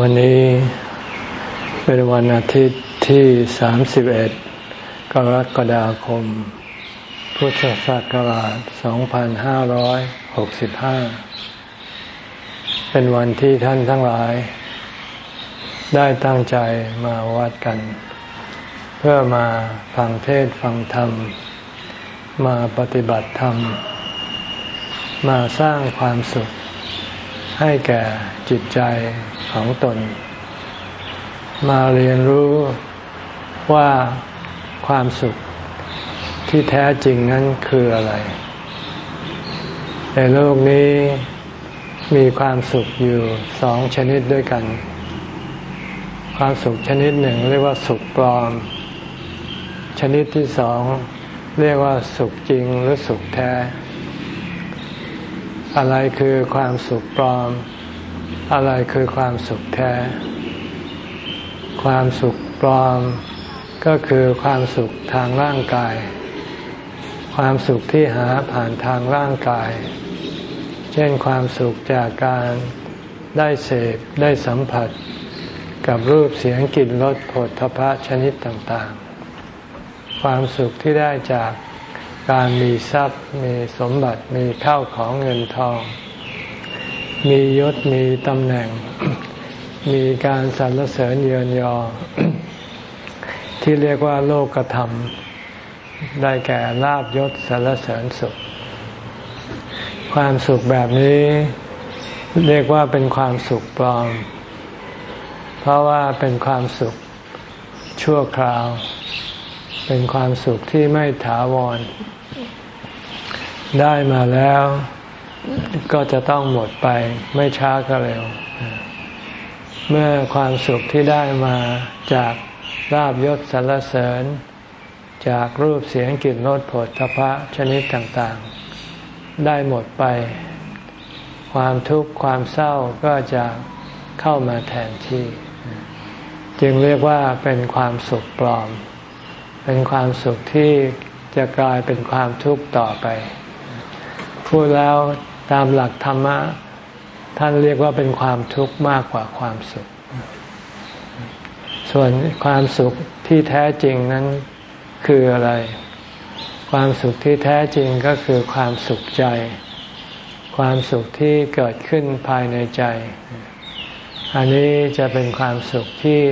วันนี้เป็นวันอาทิตย์ที่ 31 กรกฎาคม พุทธศักราช 2565 เป็นวันที่ท่านทั้งหลาย ได้ตั้งใจมาวัดกัน เพื่อมาฟังเทศฟังธรรม มาปฏิบัติธรรม มาสร้างความสุข ให้แก่จิตใจของตน มาเรียนรู้ว่าความสุขที่แท้จริงนั้นคืออะไร ในโลกนี้มีความสุขอยู่สองชนิดด้วยกัน ความสุขชนิดหนึ่งเรียกว่าสุขปลอม ชนิดที่สองเรียกว่าสุขจริงหรือสุขแท้ อะไรคือความสุขปลอม อะไรคือความสุขแท้ ความสุขปลอม ก็คือความสุขทางร่างกาย ความสุขที่หาผ่านทางร่างกาย เช่นความสุขจากการได้เสพได้สัมผัส กับรูปเสียงกลิ่นรสผลทพะชนิดต่างๆ ความสุขที่ได้จาก การมีทรัพย์มีสมบัติมีข้าวของเงินทอง มียศมีตำแหน่ง มีการสรรเสริญเยินยอ ที่เรียกว่าโลกธรรม ได้แก่ลาบยศสรรเสริญสุข ความสุขแบบนี้เรียกว่าเป็นความสุขปลอม เพราะว่าเป็นความสุขชั่วคราว เป็นความสุขที่ไม่ถาวร ได้มาแล้วก็จะต้องหมดไปไม่ช้าก็เร็ว เมื่อความสุขที่ได้มาจากลาบยศสรรเสริญ จากรูปเสียงกลิ่นรสผลทพะชนิดต่างๆ ได้หมดไป ความทุกข์ความเศร้าก็จะเข้ามาแทนที่ จึงเรียกว่าเป็นความสุขปลอม เป็นความสุขที่จะกลายเป็นความทุกข์ต่อไป พูดแล้วตามหลักธรรมะท่านเรียกว่าเป็นความทุกข์มากกว่าความสุข ส่วนความสุขที่แท้จริงนั้นคืออะไร ความสุขที่แท้จริงก็คือความสุขใจ ความสุขที่เกิดขึ้นภายในใจ อันนี้จะเป็นความสุขที่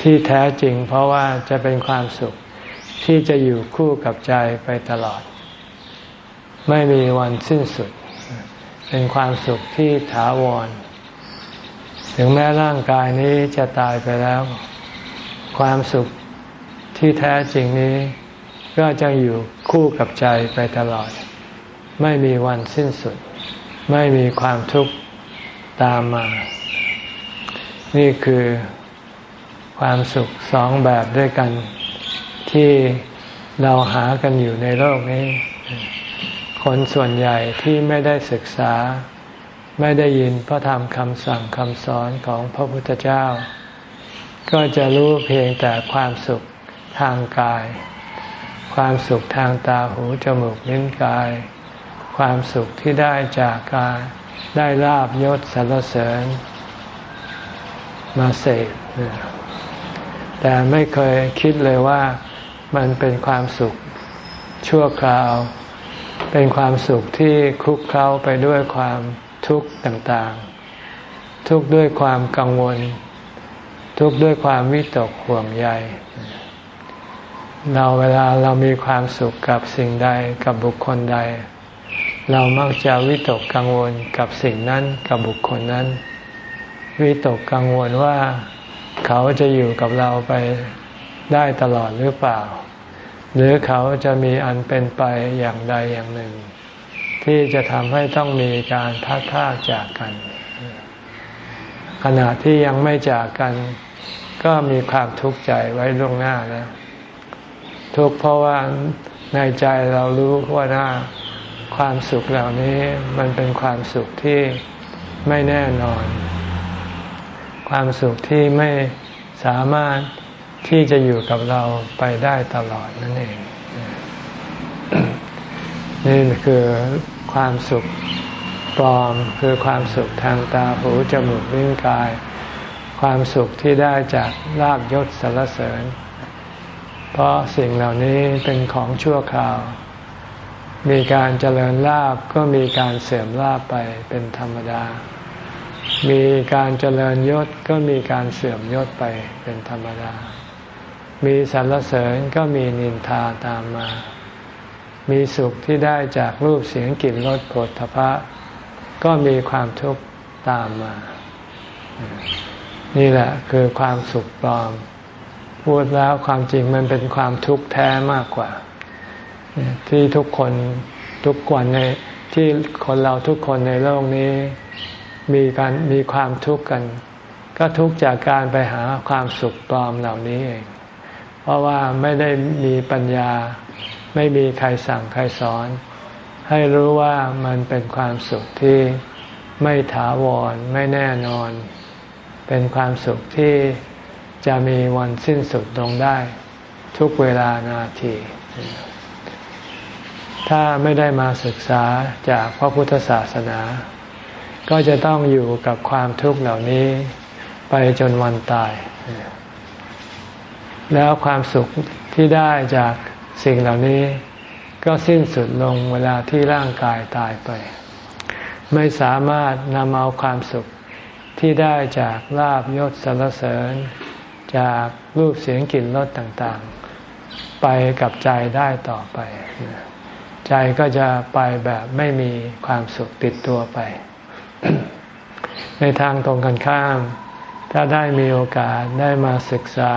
ที่แท้จริง เพราะว่าจะเป็นความสุขที่จะอยู่คู่กับใจไปตลอด ไม่มีวันสิ้นสุด เป็นความสุขที่ถาวร ถึงแม้ร่างกายนี้จะตายไปแล้ว ความสุขที่แท้จริงนี้ ก็จะอยู่คู่กับใจไปตลอด ไม่มีวันสิ้นสุด ไม่มีความทุกข์ตามมา นี่คือความสุขสองแบบด้วยกันที่เราหากันอยู่ในโลกนี้ คนส่วนใหญ่ที่ไม่ได้ศึกษา ไม่ได้ยินพระธรรมคำสั่งคำสอนของพระพุทธเจ้า ก็จะรู้เพียงแต่ความสุขทางกาย ความสุขทางตาหูจมูกลิ้นกาย ความสุขที่ได้จากการได้ลาบยศสรรเสริญ มาเสกแต่ไม่เคยคิดเลยว่ามันเป็นความสุขชั่วคราว เป็นความสุขที่คลุกเคล้าไปด้วยความทุกข์ต่างๆ ทุกข์ด้วยความกังวล ทุกข์ด้วยความวิตกห่วงใย เราเวลาเรามีความสุขกับสิ่งใดกับบุคคลใด เรามักจะวิตกกังวลกับสิ่งนั้นกับบุคคลนั้น วิตกกังวลว่าเขาจะอยู่กับเราไปได้ตลอดหรือเปล่า หรือเขาจะมีอันเป็นไปอย่างใดอย่างหนึ่ง ที่จะทำให้ต้องมีการพัดพากจากกัน ขณะที่ยังไม่จากกัน ก็มีความทุกข์ใจไว้ล่วงหน้าแล้ว ทุกข์เพราะว่าในใจเรารู้ว่าหน้าความสุขเหล่านี้มันเป็นความสุขที่ไม่แน่นอน ความสุขที่ไม่สามารถ ที่จะอยู่กับเราไปได้ตลอดนั่นเอง นี่คือความสุขปลอมคือความสุขทางตาหูจมูกลิ้นกาย ความสุขที่ได้จากลาบยศสารเสริญ เพราะสิ่งเหล่านี้เป็นของชั่วคราว มีการเจริญลาบก็มีการเสื่อมลาบไปเป็นธรรมดา มีการเจริญยศก็มีการเสื่อมยศไปเป็นธรรมดา มีสรรเสริญก็มีนินทาตามมา มีสุขที่ได้จากรูปเสียงกลิ่นรสผลทพะ ก็มีความทุกข์ตามมา นี่แหละคือความสุขปลอม พูดแล้วความจริงมันเป็นความทุกข์แท้มากกว่า ที่ทุกคนทุกวันในที่คนเราทุกคนในโลกนี้ มีการมีความทุกข์กัน ก็ทุกข์จากการไปหาความสุขปลอมเหล่านี้เอง เพราะว่าไม่ได้มีปัญญา ไม่มีใครสั่งใครสอน ให้รู้ว่ามันเป็นความสุขที่ไม่ถาวรไม่แน่นอน เป็นความสุขที่จะมีวันสิ้นสุดลงได้ ทุกเวลานาที ถ้าไม่ได้มาศึกษาจากพระพุทธศาสนา ก็จะต้องอยู่กับความทุกข์เหล่านี้ไปจนวันตาย แล้วความสุขที่ได้จากสิ่งเหล่านี้ ก็สิ้นสุดลงเวลาที่ร่างกายตายไป ไม่สามารถนำเอาความสุขที่ได้จากลาบยศสรรเสริญ จากรูปเสียงกลิ่นรสต่างๆ ไปกับใจได้ต่อไป ใจก็จะไปแบบไม่มีความสุขติดตัวไป ในทางตรงกันข้าม ถ้าได้มีโอกาสได้มาศึกษา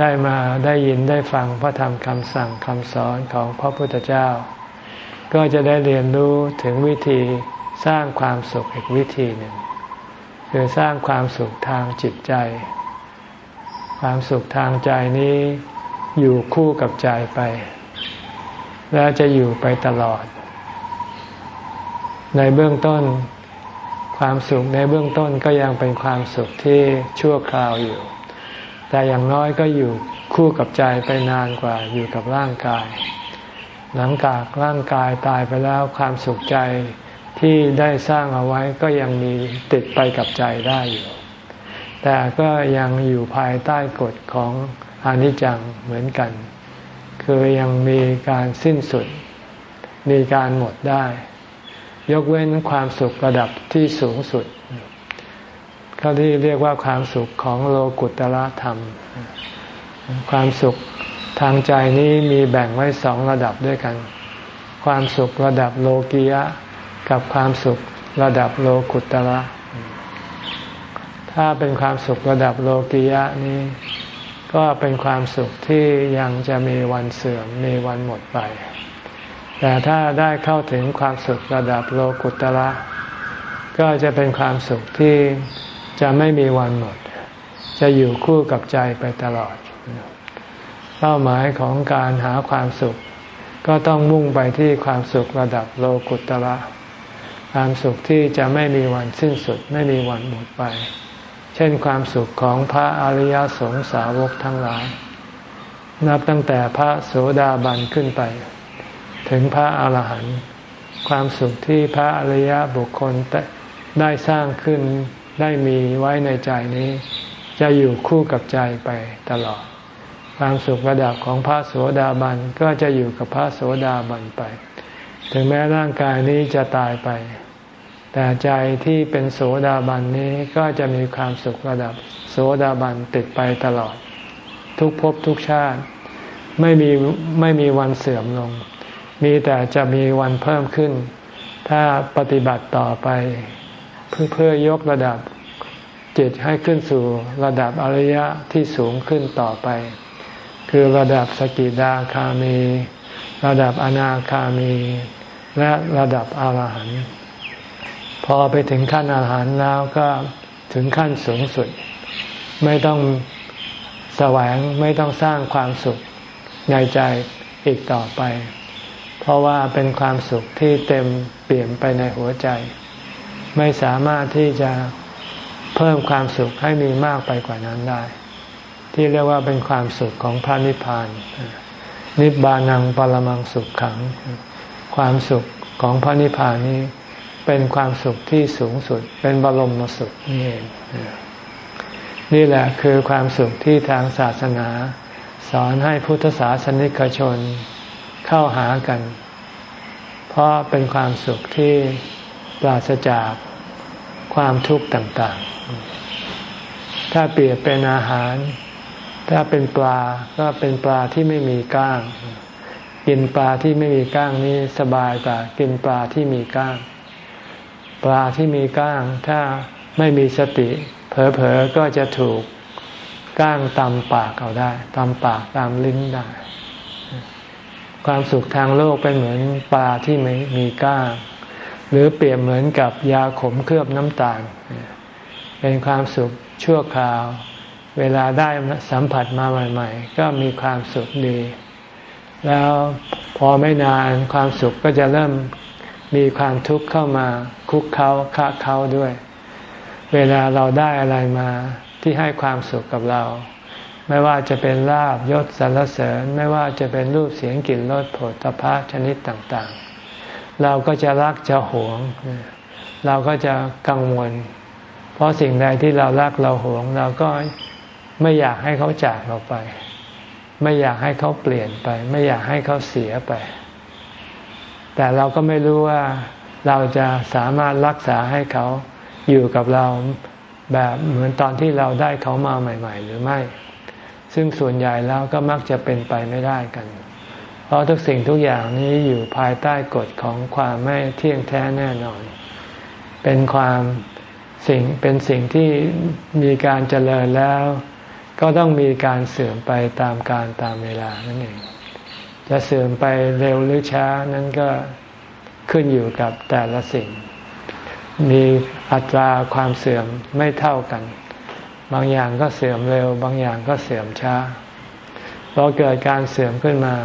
ได้มาได้ยินได้ฟังพระธรรมคำสั่งคำสอนของพระพุทธเจ้า ก็จะได้เรียนรู้ถึงวิธีสร้างความสุขอีกวิธีหนึ่ง คือสร้างความสุขทางจิตใจ ความสุขทางใจนี้อยู่คู่กับใจไป และจะอยู่ไปตลอด ในเบื้องต้น ความสุขในเบื้องต้นก็ยังเป็นความสุขที่ชั่วคราวอยู่ แต่อย่างน้อยก็อยู่คู่กับใจไปนานกว่าอยู่กับร่างกาย หลังจากร่างกายตายไปแล้วความสุขใจที่ได้สร้างเอาไว้ก็ยังมีติดไปกับใจได้อยู่ แต่ก็ยังอยู่ภายใต้กฎของอนิจจังเหมือนกัน คือยังมีการสิ้นสุด มีการหมดได้ ยกเว้นความสุขระดับที่สูงสุด เขาที่เรียกว่าความสุขของโลกุตละธรรม ความสุขทางใจนี้มีแบ่งไว้สองระดับด้วยกัน ความสุขระดับโลกียะ กับความสุขระดับโลกุตละถ้าเป็นความสุขระดับโลกียะนี้ ก็เป็นความสุขที่ยังจะมีวันเสื่อมมีวันหมดไป แต่ถ้าได้เข้าถึงความสุขระดับโลกุตละก็จะเป็นความสุขที่ จะไม่มีวันหมด จะอยู่คู่กับใจไปตลอด เป้าหมายของการหาความสุข ก็ต้องมุ่งไปที่ความสุขระดับโลกุตระความสุขที่จะไม่มีวันสิ้นสุด ไม่มีวันหมดไป เช่นความสุขของพระอริยสงสาวกทั้งหลาย นับตั้งแต่พระโสดาบันขึ้นไป ถึงพระอาหารหันต์ความสุขที่พระอริยบุคคลได้สร้างขึ้น ได้มีไว้ในใจนี้ จะอยู่คู่กับใจไปตลอด ความสุขระดับของพระโสดาบันก็จะอยู่กับพระโสดาบันไป ถึงแม้ร่างกายนี้จะตายไป แต่ใจที่เป็นโสดาบันนี้ก็จะมีความสุขระดับโสดาบันติดไปตลอด ทุกภพทุกชาติไม่มีไม่มีวันเสื่อมลง มีแต่จะมีวันเพิ่มขึ้น ถ้าปฏิบัติต่อไป เพื่อยกระดับจิตให้ขึ้นสู่ระดับอริยะที่สูงขึ้นต่อไป คือระดับสกิดาคามี ระดับอนาคามี และระดับอรหันต์พอไปถึงขั้นอรหันต์แล้วก็ถึงขั้นสูงสุด ไม่ต้องแสวงไม่ต้องสร้างความสุขในใจอีกต่อไป เพราะว่าเป็นความสุขที่เต็มเปี่ยมไปในหัวใจ ไม่สามารถที่จะเพิ่มความสุขให้มีมากไปกว่านั้นได้ ที่เรียกว่าเป็นความสุขของพระนิพพาน นิบานังปรมังสุขขัง ความสุขของพระนิพพานนี้เป็นความสุขที่สูงสุด เป็นบรมสุขนี่เอง นี่แหละคือความสุขที่ทางศาสนา สอนให้พุทธศาสนิกชนเข้าหากัน เพราะเป็นความสุขที่ ปราศจากความทุกข์ต่างๆ ถ้าเปรียบเป็นอาหาร ถ้าเป็นปลาก็เป็นปลาที่ไม่มีก้าง กินปลาที่ไม่มีก้างนี้สบายกว่ากินปลาที่มีก้าง ปลาที่มีก้าง ถ้าไม่มีสติ เผลอๆก็จะถูกก้างตำปากเอาได้ตำปากตามลิ้นได้ ความสุขทางโลกเป็นเหมือนปลาที่ไม่มีก้าง หรือเปรียบเหมือนกับยาขมเคลือบน้ำตาล เป็นความสุขชั่วคราว เวลาได้สัมผัสมาใหม่ๆ ก็มีความสุขดี แล้วพอไม่นานความสุขก็จะเริ่มมีความทุกข์เข้ามาคุกเขาค้าเขาด้วย เวลาเราได้อะไรมาที่ให้ความสุขกับเรา ไม่ว่าจะเป็นลาบยศสรรเสริญ ไม่ว่าจะเป็นรูปเสียงกลิ่นรสผลตภะชนิดต่างๆ เราก็จะรักจะหวง เราก็จะกังวล เพราะสิ่งใดที่เรารักเราหวง เราก็ไม่อยากให้เขาจากเราไป ไม่อยากให้เขาเปลี่ยนไป ไม่อยากให้เขาเสียไป แต่เราก็ไม่รู้ว่าเราจะสามารถรักษาให้เขาอยู่กับเราแบบเหมือนตอนที่เราได้เขามาใหม่ ๆ หรือไม่ ซึ่งส่วนใหญ่แล้วก็มักจะเป็นไปไม่ได้กัน เพราะทุกสิ่งทุกอย่างนี้อยู่ภายใต้กฎของความไม่เที่ยงแท้แน่นอน เป็นความสิ่งเป็นสิ่งที่มีการเจริญแล้ว ก็ต้องมีการเสื่อมไปตามการตามเวลานั่นเอง จะเสื่อมไปเร็วหรือช้านั้นก็ขึ้นอยู่กับแต่ละสิ่ง มีอัตราความเสื่อมไม่เท่ากัน บางอย่างก็เสื่อมเร็ว บางอย่างก็เสื่อมช้าพอเกิดการเสื่อมขึ้นมา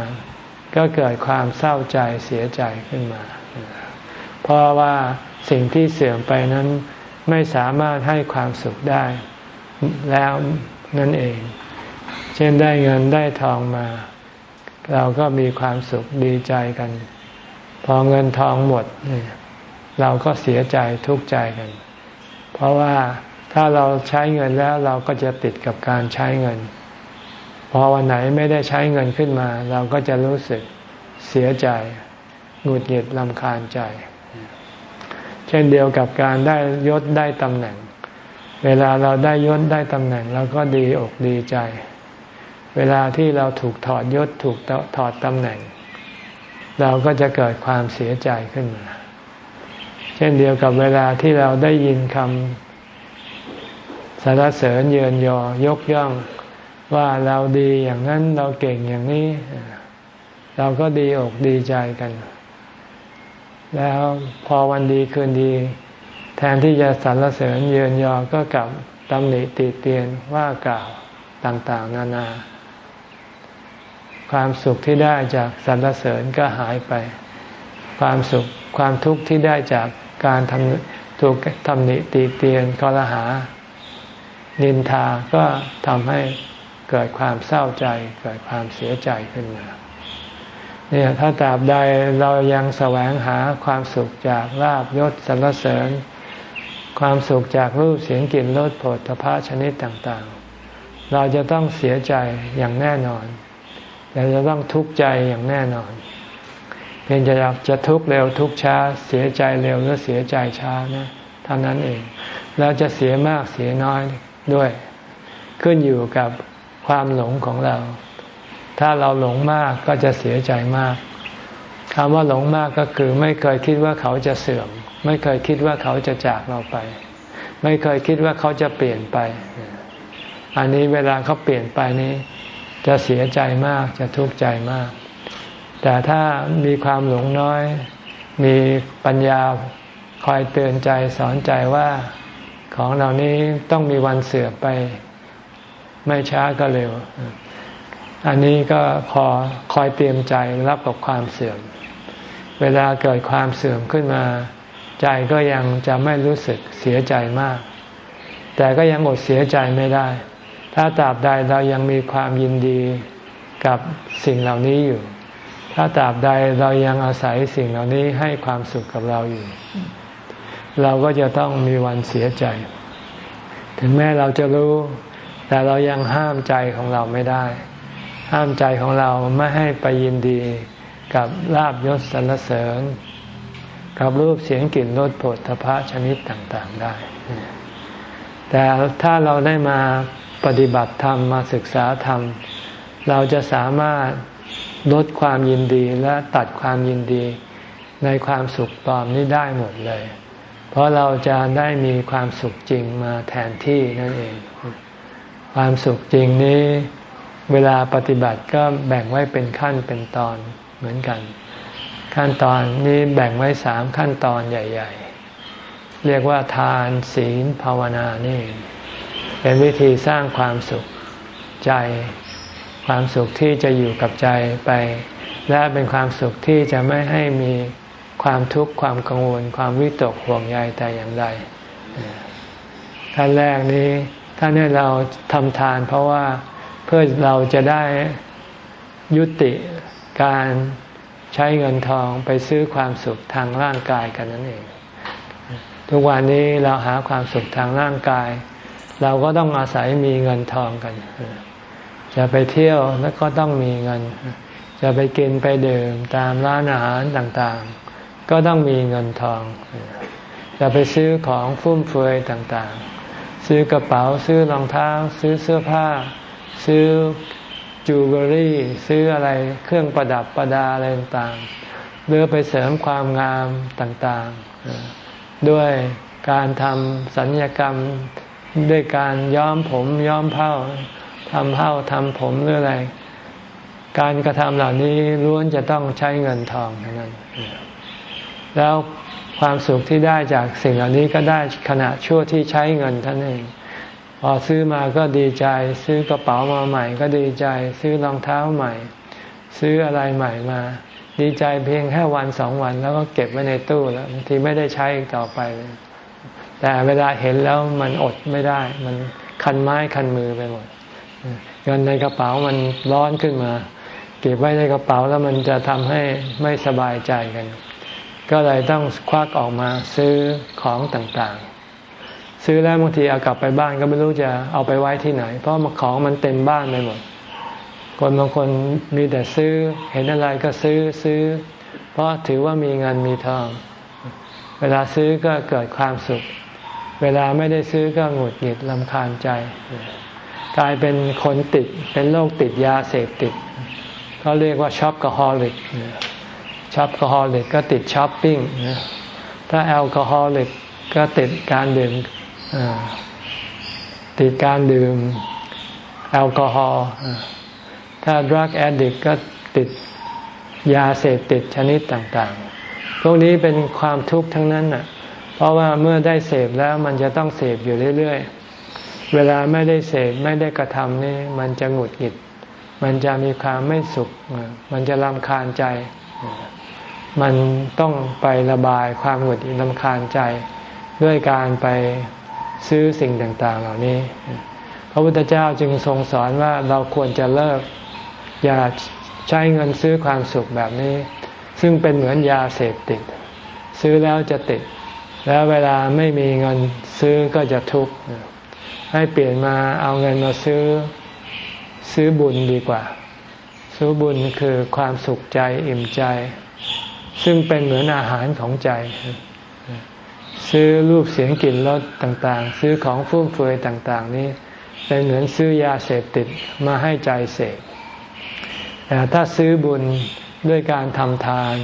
ก็เกิดความเศร้าใจเสียใจขึ้นมา เพราะว่าสิ่งที่เสื่อมไปนั้นไม่สามารถให้ความสุขได้แล้วนั่นเอง เช่นได้เงินได้ทองมา เราก็มีความสุขดีใจกัน พอเงินทองหมด เราก็เสียใจทุกข์ใจกัน เพราะว่าถ้าเราใช้เงินแล้วเราก็จะติดกับการใช้เงิน พอวันไหนไม่ได้ใช้เงินขึ้นมา เราก็จะรู้สึกเสียใจหงุดหงิดลำคาญใจ เช่นเดียวกับการได้ยศได้ตำแหน่ง เวลาเราได้ยศได้ตำแหน่งเราก็ดีอกดีใจ เวลาที่เราถูกถอดยศถูกถอดตำแหน่ง เราก็จะเกิดความเสียใจขึ้นมา เช่นเดียวกับเวลาที่เราได้ยินคำสรรเสริญเยินยอยกย่อง ว่าเราดีอย่างนั้นเราเก่งอย่างนี้ เราก็ดีอกดีใจกัน แล้วพอวันดีคืนดี แทนที่จะสรรเสริญเยือนยอก็กลับตำหนิติเตียนว่ากล่าวต่างๆ นานา ความสุขที่ได้จากสรรเสริญก็หายไป ความสุขความทุกข์ที่ได้จากการทำถูกทำหนิติเตียนกลหานินทาก็ทำให้ เกิดความเศร้าใจ เกิดความเสียใจขึ้นมาเนี่ยถ้าตราบใดเรายังแสวงหาความสุขจากลาบยศสรรเสริญ ความสุขจากรูปเสียงกลิ่นรสผลทพะชนิดต่างๆ เราจะต้องเสียใจอย่างแน่นอน เราจะต้องทุกข์ใจอย่างแน่นอน เพียงจะจะทุกข์เร็วทุกข์ช้า เสียใจเร็วหรือเสียใจช้านะเท่านั้นเอง แล้วจะเสียมากเสียน้อยด้วย ขึ้นอยู่กับ ความหลงของเรา ถ้าเราหลงมากก็จะเสียใจมากคำว่าหลงมากก็คือ ไม่เคยคิดว่าเขาจะเสื่อม ไม่เคยคิดว่าเขาจะจากเราไป ไม่เคยคิดว่าเขาจะเปลี่ยนไป อันนี้เวลาเขาเปลี่ยนไปนี้ จะเสียใจมากจะทุกข์ใจมาก แต่ถ้ามีความหลงน้อย มีปัญญาคอยเตือนใจสอนใจว่าของเหล่านี้ต้องมีวันเสื่อมไป ไม่ช้าก็เร็ว อันนี้ก็พอคอยเตรียมใจรับกับความเสื่อม เวลาเกิดความเสื่อมขึ้นมา ใจก็ยังจะไม่รู้สึกเสียใจมาก แต่ก็ยังอดเสียใจไม่ได้ ถ้าตราบใดเรายังมีความยินดีกับสิ่งเหล่านี้อยู่ ถ้าตราบใดเรายังอาศัยสิ่งเหล่านี้ให้ความสุขกับเราอยู่ เราก็จะต้องมีวันเสียใจ ถึงแม้เราจะรู้ แต่เรายังห้ามใจของเราไม่ได้ ห้ามใจของเราไม่ให้ไปยินดีกับลาบยศสรรเสริญ กับรูปเสียงกลิ่นรสผลทพะชนิดต่างๆได้ แต่ถ้าเราได้มาปฏิบัติธรรมมาศึกษาธรรม เราจะสามารถลดความยินดีและตัดความยินดีในความสุขปลอมนี้ได้หมดเลย เพราะเราจะได้มีความสุขจริงมาแทนที่นั่นเอง ความสุขจริงนี้เวลาปฏิบัติก็แบ่งไว้เป็นขั้นเป็นตอนเหมือนกัน ขั้นตอนนี้แบ่งไว้สามขั้นตอนใหญ่ ๆ เรียกว่าทานศีลภาวนานี่เป็นวิธีสร้างความสุขใจ ความสุขที่จะอยู่กับใจไป และเป็นความสุขที่จะไม่ให้มีความทุกข์ความกังวล ความวิตกห่วงใยแต่อย่างใดขั้นแรกนี้ ท่านให้เราทำทาน เพราะว่าเพื่อเราจะได้ยุติการใช้เงินทองไปซื้อความสุขทางร่างกายกันนั่นเอง ทุกวันนี้เราหาความสุขทางร่างกาย เราก็ต้องอาศัยมีเงินทองกัน จะไปเที่ยวแล้วก็ต้องมีเงิน จะไปกินไปดื่มตามร้านอาหารต่างๆ ก็ต้องมีเงินทอง จะไปซื้อของฟุ่มเฟือยต่างๆ ซื้อกระเป๋าซื้อรองเท้า ซื้อเสื้อผ้า ซื้อจูเบอรี่ ซื้ออะไรเครื่องประดับประดาอะไรต่างๆเลือไปเสริมความงามต่างๆ ด้วยการทำสัญญกรรมด้วยการย้อมผมย้อมเผ้าทำเผ้าทำผมหรืออะไร การกระทำเหล่านี้ล้วนจะต้องใช้เงินทองเท่านั้น แล้ว ความสุขที่ได้จากสิ่งเหล่านี้ก็ได้ขณะชั่วที่ใช้เงินท่านเอง พอซื้อมาก็ดีใจ ซื้อกระเป๋ามาใหม่ ก็ดีใจ ซื้อรองเท้าใหม่ ซื้ออะไรใหม่มา ดีใจเพียงแค่วันสองวันแล้วก็เก็บไว้ในตู้แล้วบางทีไม่ได้ใช้อีกต่อไปแต่เวลาเห็นแล้วมันอดไม่ได้ มันคันไม้คันมือไปหมดเงินในกระเป๋ามันร้อนขึ้นมา เก็บไว้ในกระเป๋าแล้วมันจะทำให้ไม่สบายใจกัน ก็เลยต้องควักออกมาซื้อของต่างๆ ซื้อแล้วบางทีเอากลับไปบ้านก็ไม่รู้จะเอาไปไว้ที่ไหน เพราะของมันเต็มบ้านไปหมด คนบางคนมีแต่ซื้อเห็นอะไรก็ซื้อซื้อ เพราะถือว่ามีเงินมีทอง เวลาซื้อก็เกิดความสุข เวลาไม่ได้ซื้อก็หงุดหงิดลำคาญใจ กลายเป็นคนติดเป็นโรคติดยาเสพติดเขาเรียกว่า shopaholic shopaholic ก็ติดช้อปปิ้งถ้า alcoholic ก็ติดการดื่มติดการดื่มแอลกอฮอล์ถ้า drug addict ก็ติดยาเสพติดชนิดต่างๆ พวกนี้เป็นความทุกข์ทั้งนั้นน่ะ เพราะว่าเมื่อได้เสพแล้วมันจะต้องเสพอยู่เรื่อยๆ เวลาไม่ได้เสพไม่ได้กระทำนี่มันจะหงุดหงิด มันจะมีความไม่สุข มันจะรำคาญใจ มันต้องไประบายความหงุดหงิดรำคาญใจ ด้วยการไปซื้อสิ่งต่างๆ เหล่านี้ พระพุทธเจ้าจึงทรงสอนว่าเราควรจะเลิกอย่าใช้เงินซื้อความสุขแบบนี้ ซึ่งเป็นเหมือนยาเสพติด ซื้อแล้วจะติด แล้วเวลาไม่มีเงินซื้อก็จะทุกข์ให้เปลี่ยนมาเอาเงินมาซื้อซื้อบุญดีกว่า ซื้อบุญคือความสุขใจอิ่มใจ ซึ่งเป็นเหมือนอาหารของใจ ซื้อรูปเสียงกลิ่นรสต่างๆ ซื้อของฟุ่มเฟือยต่าง ๆ นี้เป็นเหมือนซื้อยาเสพติดมาให้ใจเสพแต่ถ้าซื้อบุญด้วยการทำทาน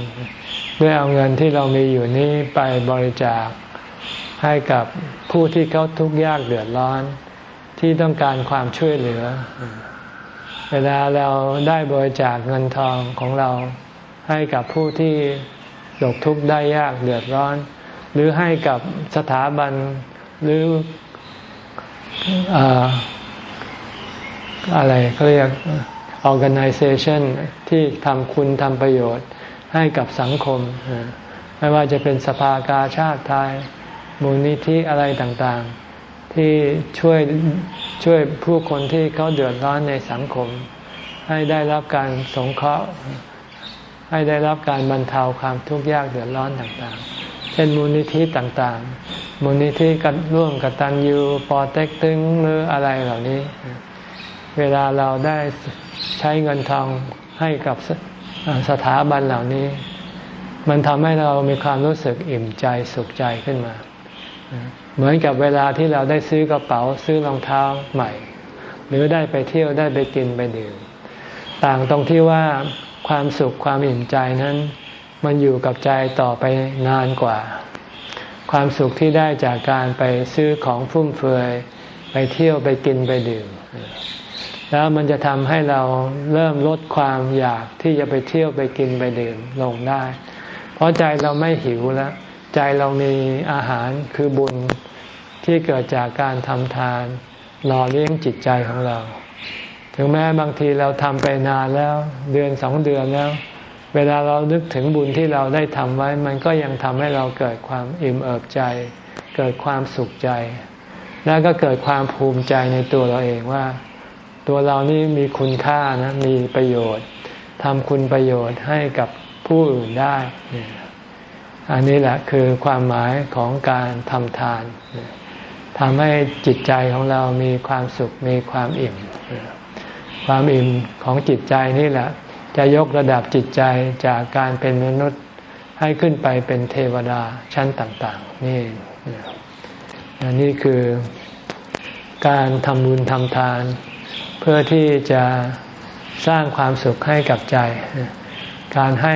ด้วยเอาเงินที่เรามีอยู่นี้ไปบริจาคให้กับผู้ที่เขาทุกข์ยากเดือดร้อน ที่ต้องการความช่วยเหลือ เวลาเราได้บริจาคเงินทองของเรา ให้กับผู้ที่ตกทุกข์ได้ยากเดือดร้อน หรือให้กับสถาบันหรืออะไรเขาเรียก organization ที่ทำคุณทำประโยชน์ให้กับสังคม ไม่ว่าจะเป็นสภากาชาติไทยมูลนิธิอะไรต่างๆ ที่ช่วยช่วยผู้คนที่เขาเดือดร้อนในสังคม ให้ได้รับการสงเคราะห์ ให้ได้รับการบรรเทาความทุกข์ยากเดือดร้อนต่างๆ เช่นมูลนิธิต่างๆ มูลนิธิกันร่วมกับตันยูปอเต็กตึงหรืออะไรเหล่านี้ เวลาเราได้ใช้เงินทองให้กับสถาบันเหล่านี้ มันทำให้เรามีความรู้สึกอิ่มใจสุขใจขึ้นมา เหมือนกับเวลาที่เราได้ซื้อกระเป๋าซื้อรองเท้าใหม่ หรือได้ไปเที่ยวได้ไปกินไปดื่มต่างตรงที่ว่า ความสุขความอิ่มใจนั้น มันอยู่กับใจต่อไปนานกว่า ความสุขที่ได้จากการไปซื้อของฟุ่มเฟือย ไปเที่ยวไปกินไปดื่ม แล้วมันจะทำให้เราเริ่มลดความอยากที่จะไปเที่ยวไปกินไปดื่มลงได้ เพราะใจเราไม่หิวแล้ว ใจเรามีอาหารคือบุญที่เกิดจากการทำทานหล่อเลี้ยงจิตใจของเรา ถึงแม้บางทีเราทำไปนานแล้ว เดือนสองเดือนแล้ว เวลาเรานึกถึงบุญที่เราได้ทำไว้ มันก็ยังทำให้เราเกิดความอิ่มเอิบใจ เกิดความสุขใจ แล้วก็เกิดความภูมิใจในตัวเราเองว่า ตัวเรานี่มีคุณค่านะมีประโยชน์ทำคุณประโยชน์ให้กับผู้อื่นได้ อันนี้แหละคือความหมายของการทำทานทำให้จิตใจของเรามีความสุขมีความอิ่ม ความอิ่มของจิตใจนี่แหละ จะยกระดับจิตใจจากการเป็นมนุษย์ให้ขึ้นไปเป็นเทวดาชั้นต่าง ๆ นี่อันนี้คือการทำบุญทำทาน เพื่อที่จะสร้างความสุขให้กับใจ การให้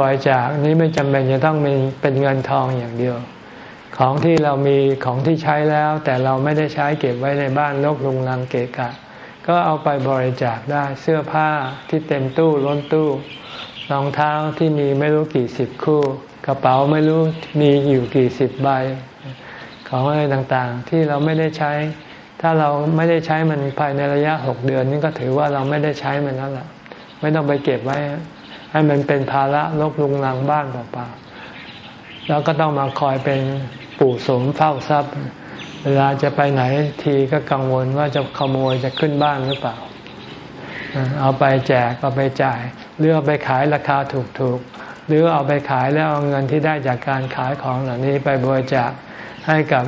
บริจาคนี้ไม่จำเป็นจะต้องเป็นเงินทองอย่างเดียว ของที่เรามีของที่ใช้แล้ว แต่เราไม่ได้ใช้เก็บไว้ในบ้านลกลุงลังเกะกะ ก็เอาไปบริจาคได้เสื้อผ้าที่เต็มตู้ล้นตู้รองเท้าที่มีไม่รู้กี่สิบคู่ กระเป๋าไม่รู้มีอยู่กี่สิบใบ ของอะไรต่างๆ ที่เราไม่ได้ใช้ ถ้าเราไม่ได้ใช้มันภายในระยะหกเดือนนี่ก็ถือว่าเราไม่ได้ใช้มันแล้วล่ะ ไม่ต้องไปเก็บไว้ ให้มันเป็นภาระลกลุงลังบ้านเปล่าๆแล้วก็ต้องมาคอยเป็นปู่สมเฝ้าทรัพย์ เวลาจะไปไหนทีก็กังวลว่าจะขโมยจะขึ้นบ้านหรือเปล่า เอาไปแจกเอาไปจ่ายหรือเอาไปขายราคาถูกๆหรือเอาไปขายแล้วเอาเงินที่ได้จากการขายของเหล่านี้ไปบริจาคให้กับ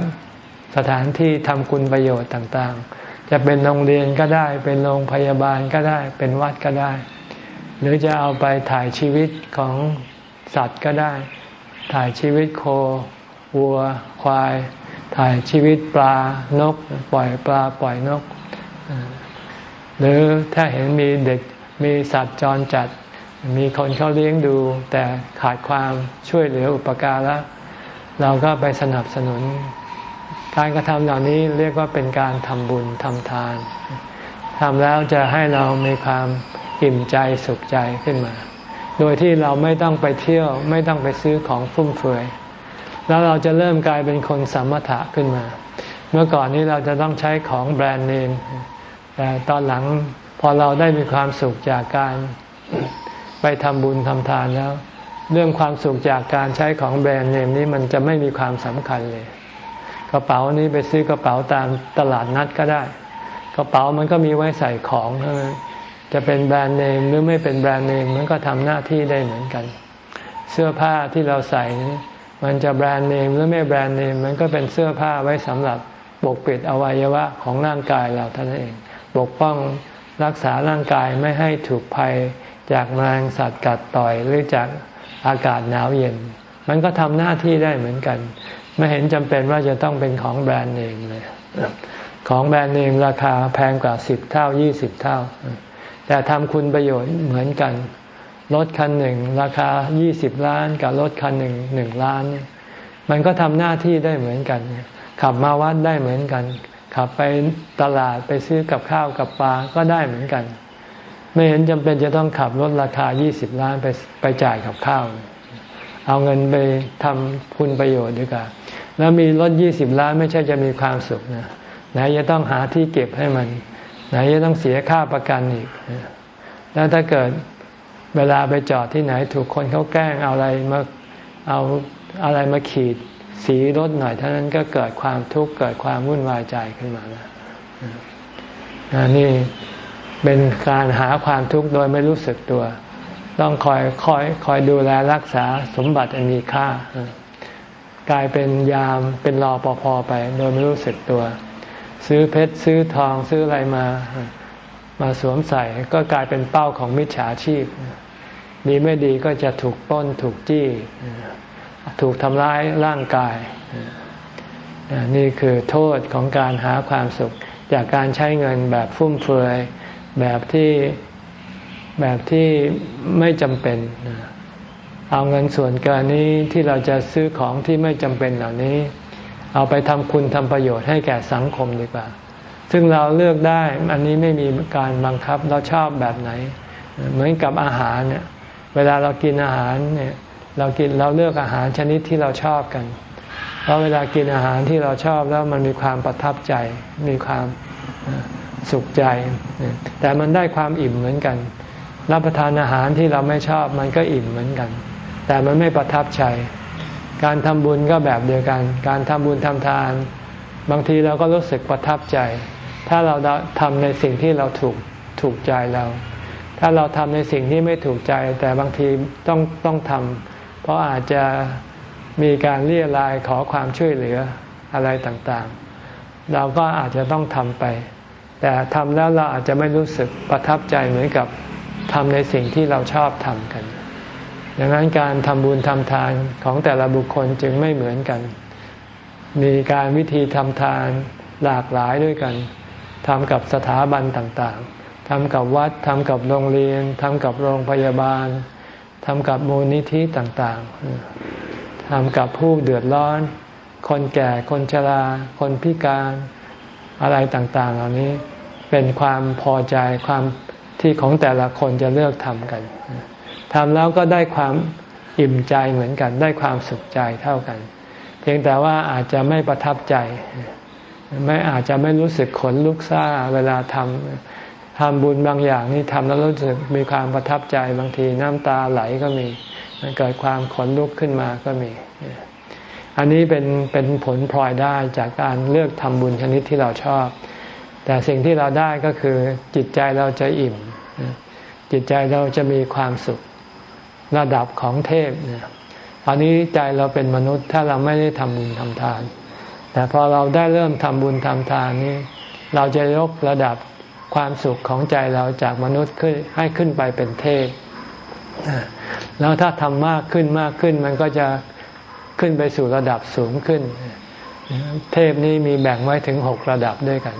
สถานที่ทำคุณประโยชน์ต่างๆ จะเป็นโรงเรียนก็ได้ เป็นโรงพยาบาลก็ได้ เป็นวัดก็ได้ หรือจะเอาไปถ่ายชีวิตของสัตว์ก็ได้ ถ่ายชีวิตโควัวควาย ถ่ายชีวิตปลานก ปล่อยปลาปล่อยนก หรือถ้าเห็นมีเด็กมีสัตว์จรจัด มีคนเขาเลี้ยงดู แต่ขาดความช่วยเหลืออุปการะเราก็ไปสนับสนุน การกระทำเหล่านี้เรียกว่าเป็นการทำบุญทำทานทำแล้วจะให้เรามีความอิ่มใจสุขใจขึ้นมา โดยที่เราไม่ต้องไปเที่ยวไม่ต้องไปซื้อของฟุ่มเฟือย แล้วเราจะเริ่มกลายเป็นคนสมถะขึ้นมา เมื่อก่อนนี้เราจะต้องใช้ของแบรนด์เนมแต่ตอนหลังพอเราได้มีความสุขจากการไปทำบุญทำทานแล้ว เรื่องความสุขจากการใช้ของแบรนด์เนมนี้มันจะไม่มีความสำคัญเลย กระเป๋านี้ไปซื้อกระเป๋าตามตลาดนัดก็ได้ กระเป๋ามันก็มีไว้ใส่ของเท่านั้นจะเป็นแบรนด์เนมหรือไม่เป็นแบรนด์เนมมันก็ทำหน้าที่ได้เหมือนกัน เสื้อผ้าที่เราใส่ มันจะแบรนด์เนมหรือไม่แบรนด์เนมมันก็เป็นเสื้อผ้าไว้สำหรับปกปิดอวัยวะของร่างกายเราเท่านั้นเอง ปกป้องรักษาร่างกายไม่ให้ถูกภัยจากแมลงสัตว์กัดต่อยหรือจากอากาศหนาวเย็น มันก็ทำหน้าที่ได้เหมือนกัน ไม่เห็นจำเป็นว่าจะต้องเป็นของแบรนด์เนมเลย ของแบรนด์เนมราคาแพงกว่าสิบเท่ายี่สิบเท่า แต่ทำคุณประโยชน์เหมือนกัน รถคันหนึ่ง ราคายี่สิบล้าน กับรถคันหนึ่งหนึ่งล้านมันก็ทำหน้าที่ได้เหมือนกัน ขับมาวัดได้เหมือนกัน ขับไปตลาดไปซื้อกับข้าวกับปลาก็ได้เหมือนกัน ไม่เห็นจำเป็นจะต้องขับรถราคายี่สิบล้านไปไปจ่ายกับข้าว เอาเงินไปทำคุณประโยชน์ดีกว่า แล้วมีรถยี่สิบล้านไม่ใช่จะมีความสุขนะไหนจะต้องหาที่เก็บให้มัน ไหนจะต้องเสียค่าประกันอีก แล้วถ้าเกิด เวลาไปจอดที่ไหนถูกคนเขาแกล้งเอาอะไรมาเอาอะไรมาขีดสีรถหน่อยเท่านั้นก็เกิดความทุกข์เกิดความวุ่นวายใจขึ้นมาแล้วนี่เป็นการหาความทุกข์โดยไม่รู้สึกตัว ต้องคอยคอยคอยดูแลรักษาสมบัติอันมีค่ากลายเป็นยามเป็นรอปภไป โดยไม่รู้สึกตัว ซื้อเพชรซื้อทองซื้ออะไรมา มาสวมใส่ก็กลายเป็นเป้าของมิจฉาชีพ ดีไม่ดีก็จะถูกป้นถูกจี้ ถูกทำร้ายร่างกาย นี่คือโทษของการหาความสุข จากการใช้เงินแบบฟุ่มเฟือย แบบที่แบบที่ไม่จำเป็น เอาเงินส่วนเกินนี้ที่เราจะซื้อของที่ไม่จำเป็นเหล่านี้ เอาไปทำคุณทำประโยชน์ให้แก่สังคมดีกว่า ซึ่งเราเลือกได้อันนี้ไม่มีการบังคับเราชอบแบบไหน เหมือนกับอาหารเนี่ยเวลาเรากินอาหารเนี่ยเรากินเราเลือกอาหารชนิดที่เราชอบกัน เพราะเวลากินอาหารที่เราชอบแล้วมันมีความประทับใจ มีความสุขใจ แต่มันได้ความอิ่มเหมือนกัน รับประทานอาหารที่เราไม่ชอบมันก็อิ่มเหมือนกัน แต่มันไม่ประทับใจ การทำบุญก็แบบเดียวกัน การทำบุญทำทาน บางทีเราก็รู้สึกประทับใจ ถ้าเราทำในสิ่งที่เราถูกถูกใจเรา ถ้าเราทำในสิ่งที่ไม่ถูกใจ แต่บางทีต้องต้องทำเพราะอาจจะมีการเรียรายขอความช่วยเหลืออะไรต่างๆ เราก็อาจจะต้องทำไป แต่ทำแล้วเราอาจจะไม่รู้สึกประทับใจเหมือนกับทำในสิ่งที่เราชอบทำกัน ดังนั้นการทำบุญทำทานของแต่ละบุคคลจึงไม่เหมือนกัน มีการวิธีทำทานหลากหลายด้วยกัน ทำกับสถาบันต่างๆทำกับวัดทำกับโรงเรียนทำกับโรงพยาบาลทำกับมูลนิธิต่างๆทำกับผู้เดือดร้อน คนแก่คนชรา คนพิการอะไรต่างๆ เหล่านี้เป็นความพอใจความที่ของแต่ละคนจะเลือกทำกันทำแล้วก็ได้ความอิ่มใจเหมือนกัน ได้ความสุขใจเท่ากัน เพียงแต่ว่าอาจจะไม่ประทับใจ ไม่อาจจะไม่รู้สึกขนลุกซ่าเวลาทำทำบุญบางอย่างนี่ทำแล้วรู้สึกมีความประทับใจบางทีน้ำตาไหลก็มีเกิดความขนลุกขึ้นมาก็มี อันนี้เป็นเป็นผลพลอยได้จากการเลือกทำบุญชนิดที่เราชอบ แต่สิ่งที่เราได้ก็คือจิตใจเราจะอิ่ม จิตใจเราจะมีความสุขระดับของเทพเนี่ยอันนี้ใจเราเป็นมนุษย์ถ้าเราไม่ได้ทำบุญทำทาน แต่พอเราได้เริ่มทำบุญทำทานนี้ เราจะยกระดับความสุขของใจเราจากมนุษย์ขึ้นให้ขึ้นไปเป็นเทพแล้วถ้าทำมากขึ้นมากขึ้นมันก็จะขึ้นไปสู่ระดับสูงขึ้น เทพนี้มีแบ่งไว้ถึงหกระดับด้วยกัน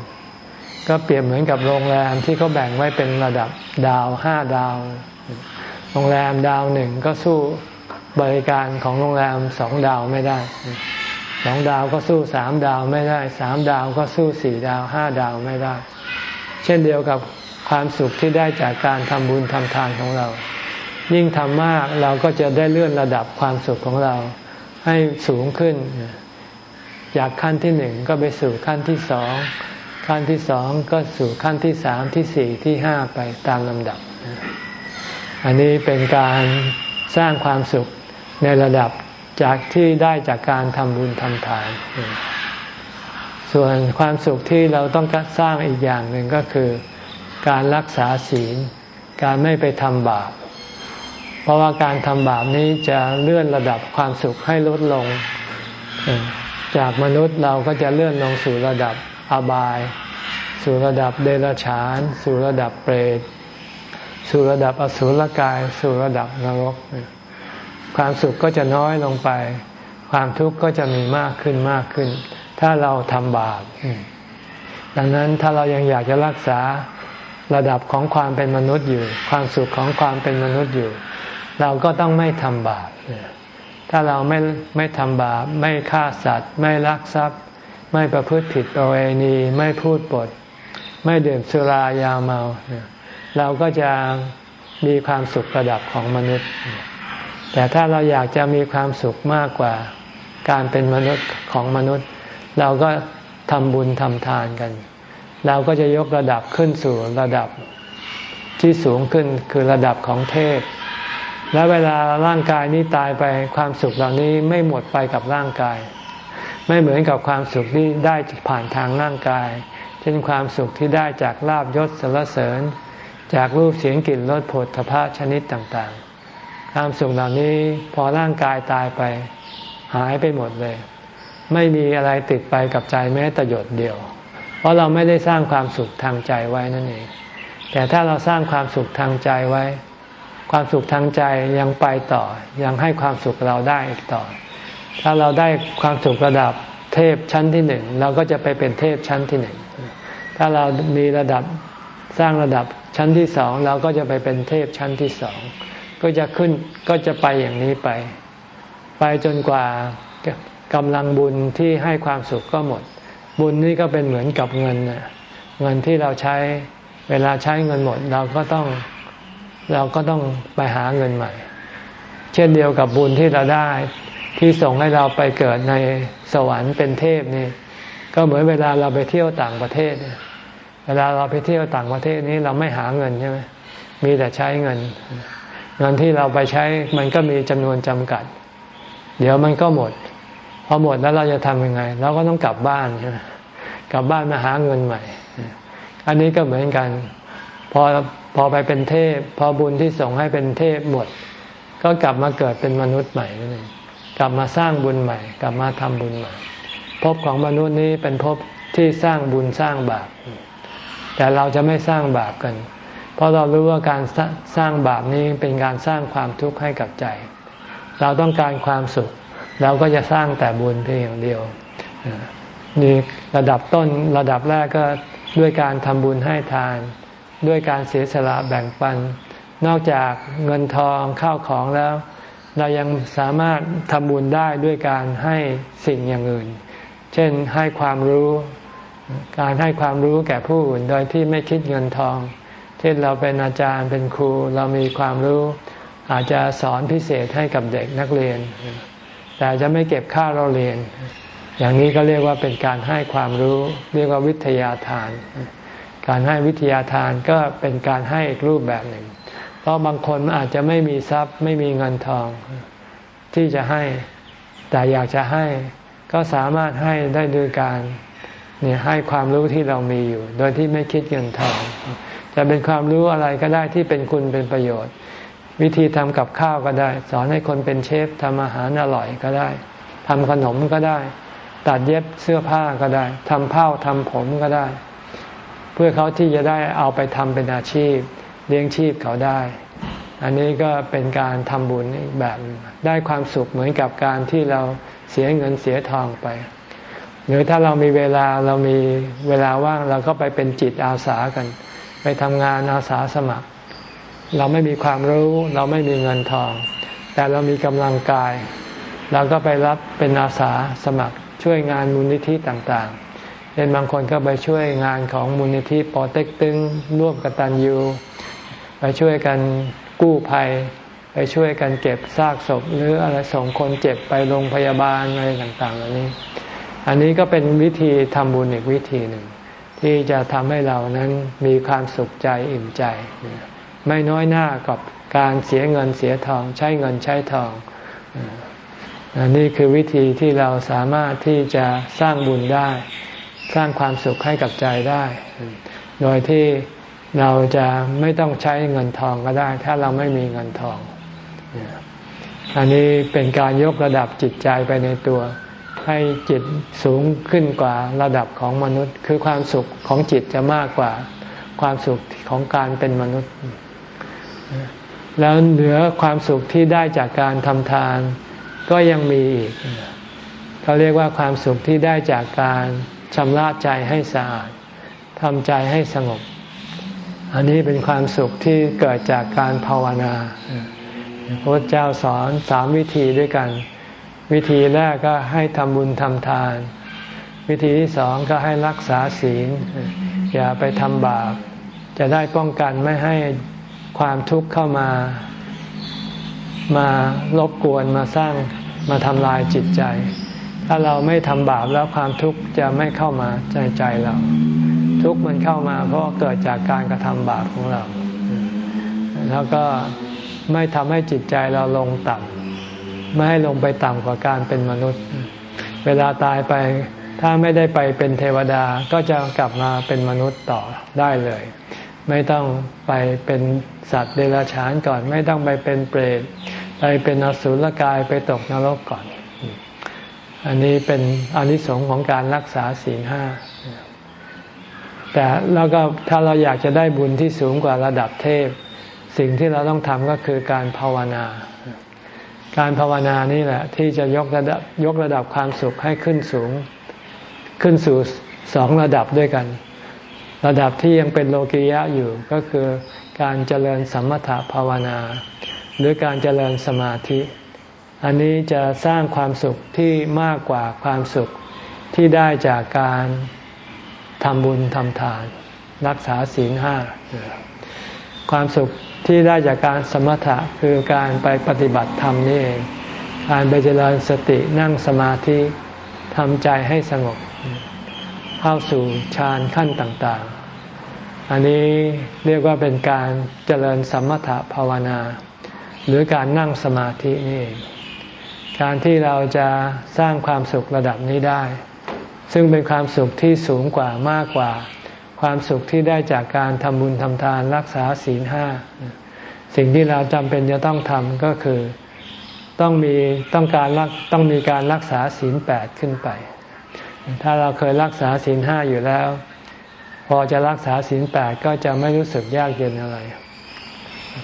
ก็เปรียบเหมือนกับโรงแรมที่เขาแบ่งไว้เป็นระดับดาวห้าดาว โรงแรมดาวหนึ่งก็สู้บริการของโรงแรมสองดาวไม่ได้ สองดาวก็สู้สามดาวไม่ได้สามดาวก็สู้สี่ดาวห้าดาวไม่ได้ เช่นเดียวกับความสุขที่ได้จากการทำบุญทำทานของเรา ยิ่งทำมากเราก็จะได้เลื่อนระดับความสุขของเราให้สูงขึ้น จากขั้นที่หนึ่งก็ไปสู่ขั้นที่สองขั้นที่สองก็สู่ขั้นที่สามที่สี่ที่ห้าไปตามลำดับ อันนี้เป็นการสร้างความสุขในระดับ จากที่ได้จากการทำบุญทำทาน ส่วนความสุขที่เราต้องสร้างอีกอย่างหนึ่งก็คือ การรักษาศีล การไม่ไปทำบาป เพราะว่าการทำบาปนี้จะเลื่อนระดับความสุขให้ลดลง จากมนุษย์เราก็จะเลื่อนลงสู่ระดับอบาย สู่ระดับเดรัจฉาน สู่ระดับเปรต สู่ระดับอสุรกาย สู่ระดับนรก ความสุขก็จะน้อยลงไป ความทุกข์ก็จะมีมากขึ้นมากขึ้น ถ้าเราทำบาปดังนั้นถ้าเรายังอยากจะรักษาระดับของความเป็นมนุษย์อยู่ ความสุขของความเป็นมนุษย์อยู่ เราก็ต้องไม่ทำบาปถ้าเราไม่ไม่ทำบาปไม่ฆ่าสัตว์ ไม่ลักทรัพย์ ไม่ประพฤติผิดประเวณีไม่พูดปด ไม่ดื่มสุรายาเมา เราก็จะมีความสุขระดับของมนุษย์ แต่ถ้าเราอยากจะมีความสุขมากกว่าการเป็นมนุษย์ของมนุษย์ เราก็ทำบุญทำทานกัน เราก็จะยกระดับขึ้นสู่ระดับที่สูงขึ้นคือระดับของเทพ และเวลาร่างกายนี้ตายไปความสุขเหล่านี้ไม่หมดไปกับร่างกาย ไม่เหมือนกับความสุขที่ได้ผ่านทางร่างกาย เช่นความสุขที่ได้จากลาบยศสรรเสริญ จากรูปเสียงกลิ่นรสผลพระชนิดต่างๆ ความสุขเหล่านี้พอร่างกายตายไปหายไปหมดเลย ไม่มีอะไรติดไปกับใจแม้แต่หยดเดียว เพราะเราไม่ได้สร้างความสุขทางใจไว้นั่นเอง แต่ถ้าเราสร้างความสุขทางใจไว้ ความสุขทางใจยังไปต่อ ยังให้ความสุขเราได้อีกต่อ ถ้าเราได้ความสุขระดับเทพชั้นที่หนึ่งเราก็จะไปเป็นเทพชั้นที่หนึ่งถ้าเรามีระดับสร้างระดับชั้นที่สองเราก็จะไปเป็นเทพชั้นที่สอง ก็จะขึ้นก็จะไปอย่างนี้ไป ไปจนกว่ากำลังบุญที่ให้ความสุขก็หมด บุญนี่ก็เป็นเหมือนกับเงินเงินที่เราใช้เวลาใช้เงินหมด เราก็ต้องเราก็ต้องไปหาเงินใหม่ เช่นเดียวกับบุญที่เราได้ ที่ส่งให้เราไปเกิดในสวรรค์เป็นเทพนี่ ก็เหมือนเวลาเราไปเที่ยวต่างประเทศ เวลาเราไปเที่ยวต่างประเทศนี้เราไม่หาเงินใช่ไหมมีแต่ใช้เงิน เงินที่เราไปใช้มันก็มีจำนวนจำกัด เดี๋ยวมันก็หมด พอหมดแล้วเราจะทำยังไง เราก็ต้องกลับบ้านใช่ไหมกลับบ้านมาหาเงินใหม่ อันนี้ก็เหมือนกัน พอพอไปเป็นเทพ พอบุญที่ส่งให้เป็นเทพหมด ก็กลับมาเกิดเป็นมนุษย์ใหม่นั่นเองกลับมาสร้างบุญใหม่ กลับมาทำบุญใหม่ภพของมนุษย์นี้เป็นภพที่สร้างบุญสร้างบาป แต่เราจะไม่สร้างบาปกัน เพราะเรารู้ว่าการสร้างบาปนี้เป็นการสร้างความทุกข์ให้กับใจ เราต้องการความสุข เราก็จะสร้างแต่บุญเพียงอย่างเดียวนี่ระดับต้นระดับแรกก็ด้วยการทำบุญให้ทาน ด้วยการเสียสละแบ่งปัน นอกจากเงินทองข้าวของแล้ว เรายังสามารถทำบุญได้ด้วยการให้สิ่งอย่างอื่น เช่นให้ความรู้ การให้ความรู้แก่ผู้อื่นโดยที่ไม่คิดเงินทอง เช่นเราเป็นอาจารย์เป็นครูเรามีความรู้ อาจจะสอนพิเศษให้กับเด็กนักเรียน แต่จะไม่เก็บค่าเราเรียน อย่างนี้ก็เรียกว่าเป็นการให้ความรู้ เรียกว่าวิทยาทาน การให้วิทยาทานก็เป็นการให้อีกรูปแบบหนึ่ง เพราะบางคนอาจจะไม่มีทรัพย์ไม่มีเงินทอง ที่จะให้แต่อยากจะให้ก็สามารถให้ได้ด้วยการเนี่ยให้ความรู้ที่เรามีอยู่ โดยที่ไม่คิดเงินทอง จะเป็นความรู้อะไรก็ได้ที่เป็นคุณเป็นประโยชน์ วิธีทำกับข้าวก็ได้ สอนให้คนเป็นเชฟทำอาหารอร่อยก็ได้ทำขนมก็ได้ ตัดเย็บเสื้อผ้าก็ได้ทำผ้าทำผมก็ได้ เพื่อเขาที่จะได้เอาไปทำเป็นอาชีพ เลี้ยงชีพเขาได้ อันนี้ก็เป็นการทำบุญแบบได้ความสุขเหมือนกับการที่เราเสียเงินเสียทองไป หรือถ้าเรามีเวลาเรามีเวลาว่างเราก็ไปเป็นจิตอาสากัน ไปทำงานอาสาสมัคร เราไม่มีความรู้เราไม่มีเงินทอง แต่เรามีกำลังกาย เราก็ไปรับเป็นอาสาสมัคร ช่วยงานมูลนิธิต่างๆเช่นบางคนก็ไปช่วยงานของมูลนิธิปอเต็กตึงร่วมกตันยูไปช่วยกันกู้ภัย ไปช่วยกันเก็บซากศพ หรืออะไรส่งคนเจ็บไปโรงพยาบาลอะไรต่างๆเหล่านี้ อันนี้ก็เป็นวิธีทำบุญอีกวิธีหนึ่ง ที่จะทำให้เรานั้นมีความสุขใจอิ่มใจ ไม่น้อยหน้ากับการเสียเงินเสียทอง ใช้เงินใช้ทองอนนี้คือวิธีที่เราสามารถที่จะสร้างบุญได้ สร้างความสุขให้กับใจได้ โดยที่เราจะไม่ต้องใช้เงินทองก็ได้ ถ้าเราไม่มีเงินทอง อันนี้เป็นการยกระดับจิตใจไปในตัว ให้จิตสูงขึ้นกว่าระดับของมนุษย์ คือความสุขของจิตจะมากกว่าความสุขของการเป็นมนุษย์ แล้วเหนือความสุขที่ได้จากการทำทาน ก็ยังมีอีกเขาเรียกว่าความสุขที่ได้จากการชำระใจให้สะอาดทำใจให้สงบ อันนี้เป็นความสุขที่เกิดจากการภาวนาพระเจ้าสอนสามวิธีด้วยกัน วิธีแรกก็ให้ทำบุญทำทาน วิธีที่สองก็ให้รักษาศีล อย่าไปทำบาป จะได้ป้องกันไม่ให้ความทุกข์เข้ามา มารบกวนมาสร้างมาทำลายจิตใจ ถ้าเราไม่ทำบาปแล้วความทุกข์จะไม่เข้ามาใจใจเรา ทุกข์มันเข้ามา เพราะเกิดจากการกระทำบาปของเรา แล้วก็ไม่ทำให้จิตใจเราลงต่ำ ไม่ให้ลงไปต่ำกว่าการเป็นมนุษย์ เวลาตายไป ถ้าไม่ได้ไปเป็นเทวดาก็จะกลับมาเป็นมนุษย์ต่อได้เลย ไม่ต้องไปเป็นสัตว์เดรัจฉานก่อน ไม่ต้องไปเป็นเปรตไปเป็นอสุรกายไปตกนรกก่อน อันนี้เป็นอนิสงส์ของการรักษาศีลห้าแต่แล้วก็ถ้าเราอยากจะได้บุญที่สูงกว่าระดับเทพ สิ่งที่เราต้องทำก็คือการภาวนา การภาวนานี่แหละ ที่จะยกระดับยกระดับความสุขให้ขึ้นสูง ขึ้นสู่สองระดับด้วยกัน ระดับที่ยังเป็นโลกิยะอยู่ก็คือการเจริญสัมมถภาวนา หรือการเจริญสมาธิ อันนี้จะสร้างความสุขที่มากกว่าความสุขที่ได้จากการทำบุญทำทาน รักษาศีลห้าความสุข ที่ได้จากการสมถะคือการไปปฏิบัติธรรมนี่เองการไปเจริญสตินั่งสมาธิทำใจให้สงบ เข้าสู่ฌานขั้นต่างๆ อันนี้เรียกว่าเป็นการเจริญสมถะภาวนา หรือการนั่งสมาธินี่เองการที่เราจะสร้างความสุขระดับนี้ได้ ซึ่งเป็นความสุขที่สูงกว่ามากกว่า ความสุขที่ได้จากการทำบุญทำทานรักษาศีลห้าสิ่งที่เราจำเป็นจะต้องทำก็คือต้องมีต้องการรักต้องมีการรักษาศีลแปดขึ้นไป ถ้าเราเคยรักษาศีลห้าอยู่แล้ว พอจะรักษาศีลแปดก็จะไม่รู้สึกยากเย็นอะไร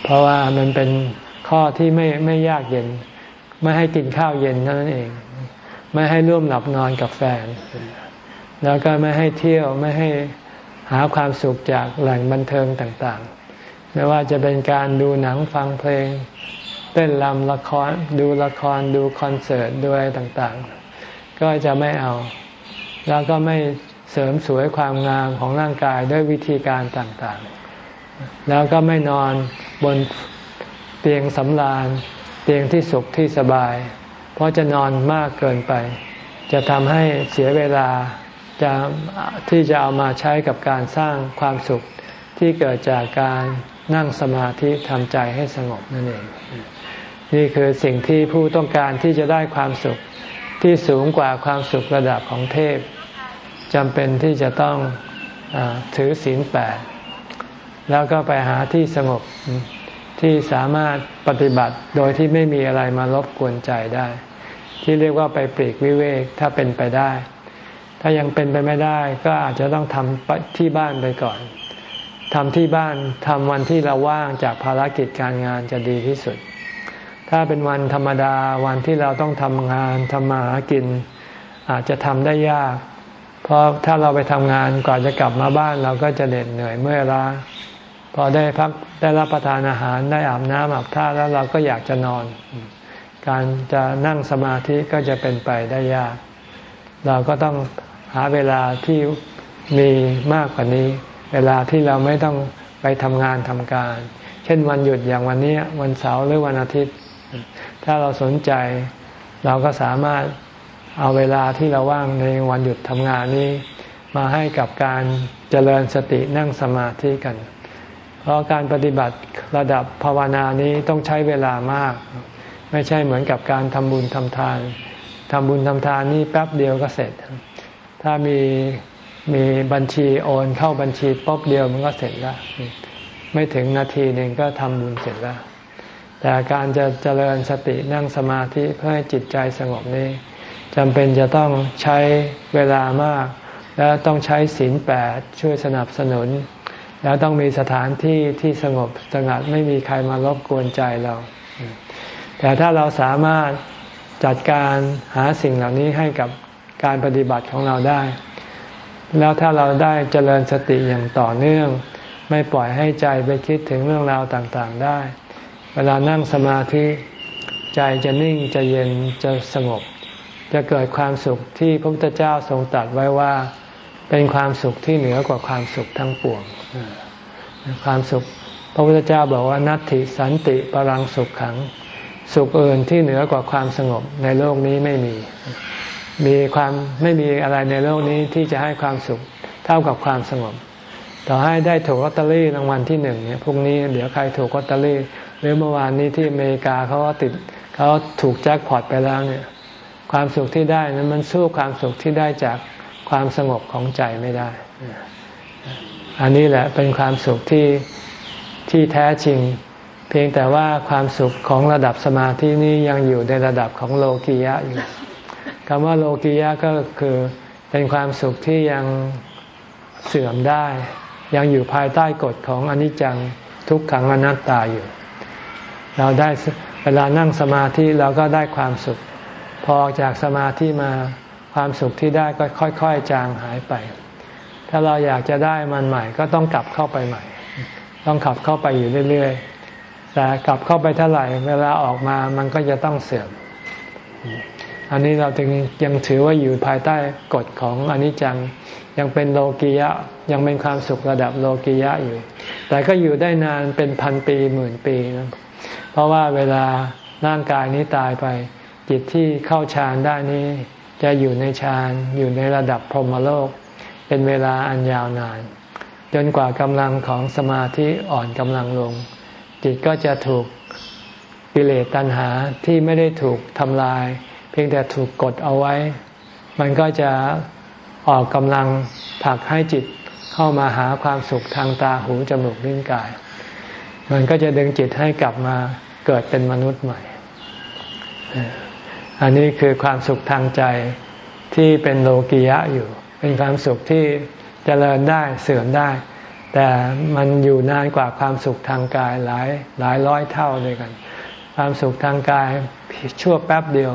เพราะว่ามันเป็นข้อที่ไม่ไม่ยากเย็น ไม่ให้กินข้าวเย็นเท่านั้นเอง ไม่ให้ร่วมหลับนอนกับแฟน แล้วก็ไม่ให้เที่ยวไม่ให้ หาความสุขจากแหล่งบันเทิงต่างๆ ไม่ว่าจะเป็นการดูหนังฟังเพลง เต้นรำละครดูละครดูคอนเสิร์ตดูอะไรต่างๆ ก็จะไม่เอา แล้วก็ไม่เสริมสวยความงามของร่างกายด้วยวิธีการต่างๆ แล้วก็ไม่นอนบนเตียงสำราญเตียงที่สุขที่สบาย เพราะจะนอนมากเกินไป จะทำให้เสียเวลา จะที่จะเอามาใช้กับการสร้างความสุขที่เกิดจากการนั่งสมาธิทำใจให้สงบนั่นเอง นี่คือสิ่งที่ผู้ต้องการที่จะได้ความสุขที่สูงกว่าความสุขระดับของเทพจำเป็นที่จะต้องอถือศีลแปดแล้วก็ไปหาที่สงบที่สามารถปฏิบัติโดยที่ไม่มีอะไรมารบกวนใจได้ ที่เรียกว่าไปปลีกวิเวกถ้าเป็นไปได้ ถ้ายังเป็นไปไม่ได้ก็อาจจะต้องทำที่บ้านไปก่อนทำที่บ้านทำวันที่เราว่างจากภารกิจการงานจะดีที่สุด ถ้าเป็นวันธรรมดาวันที่เราต้องทำงานทำมาหากิน อาจจะทำได้ยาก เพราะถ้าเราไปทำงานกว่าจะกลับมาบ้านเราก็จะเหน็ดเหนื่อยเมื่อยล้าพอได้พักได้รับประทานอาหารได้อาบน้ำอาบท่าแล้วเราก็อยากจะนอน การจะนั่งสมาธิก็จะเป็นไปได้ยาก เราก็ต้อง หาเวลาที่มีมากกว่านี้ เวลาที่เราไม่ต้องไปทำงานทำการ เช่นวันหยุดอย่างวันนี้วันเสาร์หรือวันอาทิตย์ ถ้าเราสนใจเราก็สามารถเอาเวลาที่เราว่างในวันหยุดทำงานนี้ มาให้กับการเจริญสตินั่งสมาธิกัน เพราะการปฏิบัติระดับภาวนานี้ต้องใช้เวลามาก ไม่ใช่เหมือนกับการทำบุญทำทานทำบุญทำทานนี่แป๊บเดียวก็เสร็จ ถ้ามีมีบัญชีโอนเข้าบัญชีป๊บเดียวมันก็เสร็จแล้ว ไม่ถึงนาทีหนึ่งก็ทำบุญเสร็จแล้ว แต่การจะเจริญสตินั่งสมาธิเพื่อให้จิตใจสงบนี้จำเป็นจะต้องใช้เวลามาก และต้องใช้ศีลแปดช่วยสนับสนุน แล้วต้องมีสถานที่ที่สงบสงัดไม่มีใครมารบกวนใจเรา แต่ถ้าเราสามารถจัดการหาสิ่งเหล่านี้ให้กับ การปฏิบัติของเราได้ แล้วถ้าเราได้เจริญสติอย่างต่อเนื่อง ไม่ปล่อยให้ใจไปคิดถึงเรื่องราวต่างๆได้ เวลานั่งสมาธิใจจะนิ่งจะเย็นจะสงบ จะเกิดความสุขที่พระพุทธเจ้าทรงตรัสไว้ว่าเป็นความสุขที่เหนือกว่าความสุขทั้งปวง ความสุข พระพุทธเจ้าบอกว่านัตติสันติปรังสุขขัง สุขอื่นที่เหนือกว่าความสงบในโลกนี้ไม่มี มีความไม่มีอะไรในโลกนี้ที่จะให้ความสุขเท่ากับความสงบ ต่อให้ได้ถูกลอตเตอรี่รางวัลที่หนึ่งเนี่ยพรุ่งนี้เดี๋ยวใครถูกลอตเตอรี่ หรือเมื่อวานนี้ที่อเมริกาเขาก็ติดเขาถูกแจ็คพอตไปแล้วเนี่ย ความสุขที่ได้นั้นมันสู้ความสุขที่ได้จากความสงบของใจไม่ได้ อันนี้แหละเป็นความสุขที่ที่แท้จริง เพียงแต่ว่าความสุขของระดับสมาธินี้ยังอยู่ในระดับของโลกียะอยู่ คำว่าโลกียะก็คือเป็นความสุขที่ยังเสื่อมได้ ยังอยู่ภายใต้กฎของอนิจจังทุกขังอนัตตาอยู่ เราได้เวลานั่งสมาธิเราก็ได้ความสุข พอจากสมาธิมาความสุขที่ได้ก็ค่อยๆ จางหายไป ถ้าเราอยากจะได้มันใหม่ ก็ต้องกลับเข้าไปใหม่ ต้องขับเข้าไปอยู่เรื่อยๆแต่กลับเข้าไปเท่าไหร่ เวลาออกมามันก็จะต้องเสื่อม อันนี้เราจึงยังถือว่าอยู่ภายใต้กฎของอนิจจัง ยังเป็นโลกียะ ยังเป็นความสุขระดับโลกียะอยู่ แต่ก็อยู่ได้นานเป็นพันปีหมื่นปีนะเพราะว่าเวลาร่างกายนี้ตายไป จิตที่เข้าฌานได้นี้ จะอยู่ในฌานอยู่ในระดับพรหมโลก เป็นเวลาอันยาวนาน จนกว่ากำลังของสมาธิอ่อนกำลังลง จิตก็จะถูกกิเลสตัณหาที่ไม่ได้ถูกทำลาย เพียงแต่ถูกกดเอาไว้ มันก็จะออกกำลังผลักให้จิตเข้ามาหาความสุขทางตาหูจมูกลิ้นกาย มันก็จะดึงจิตให้กลับมาเกิดเป็นมนุษย์ใหม่ อันนี้คือความสุขทางใจที่เป็นโลกียะอยู่ เป็นความสุขที่เจริญได้เสื่อมได้ แต่มันอยู่นานกว่าความสุขทางกายหลายหลายร้อยเท่าด้วยกัน ความสุขทางกายชั่วแป๊บเดียว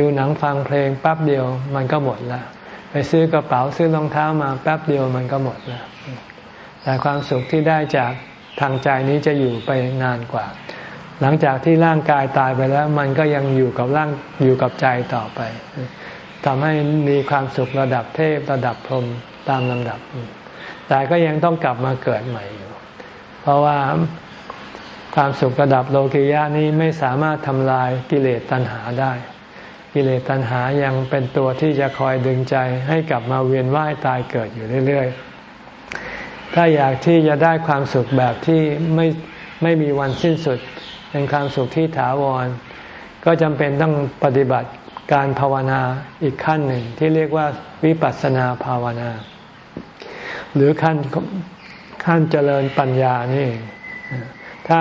ดูหนังฟังเพลงแป๊บเดียวมันก็หมดล้วไปซื้อกระเป๋าซื้อรองเท้ามาแป๊บเดียวมันก็หมดล้วแต่ความสุขที่ได้จากทางใจนี้จะอยู่ไปนานกว่า หลังจากที่ร่างกายตายไปแล้ว มันก็ยังอยู่กับร่างอยู่กับใจต่อไปทำให้มีความสุขระดับเทพระดับพรหมตามลำดับ แต่ก็ยังต้องกลับมาเกิดใหม่อยู่ เพราะว่าความสุขระดับโลกิยะนี้ไม่สามารถทำลายกิเลสตัณหาได้ กิเลสตัณหายังเป็นตัวที่จะคอยดึงใจให้กลับมาเวียนว่ายตายเกิดอยู่เรื่อยๆ ถ้าอยากที่จะได้ความสุขแบบที่ไม่ไม่มีวันสิ้นสุด เป็นความสุขที่ถาวร ก็จำเป็นต้องปฏิบัติการภาวนาอีกขั้นหนึ่งที่เรียกว่าวิปัสสนาภาวนา หรือขั้นขั้นเจริญปัญญานี่ ถ้า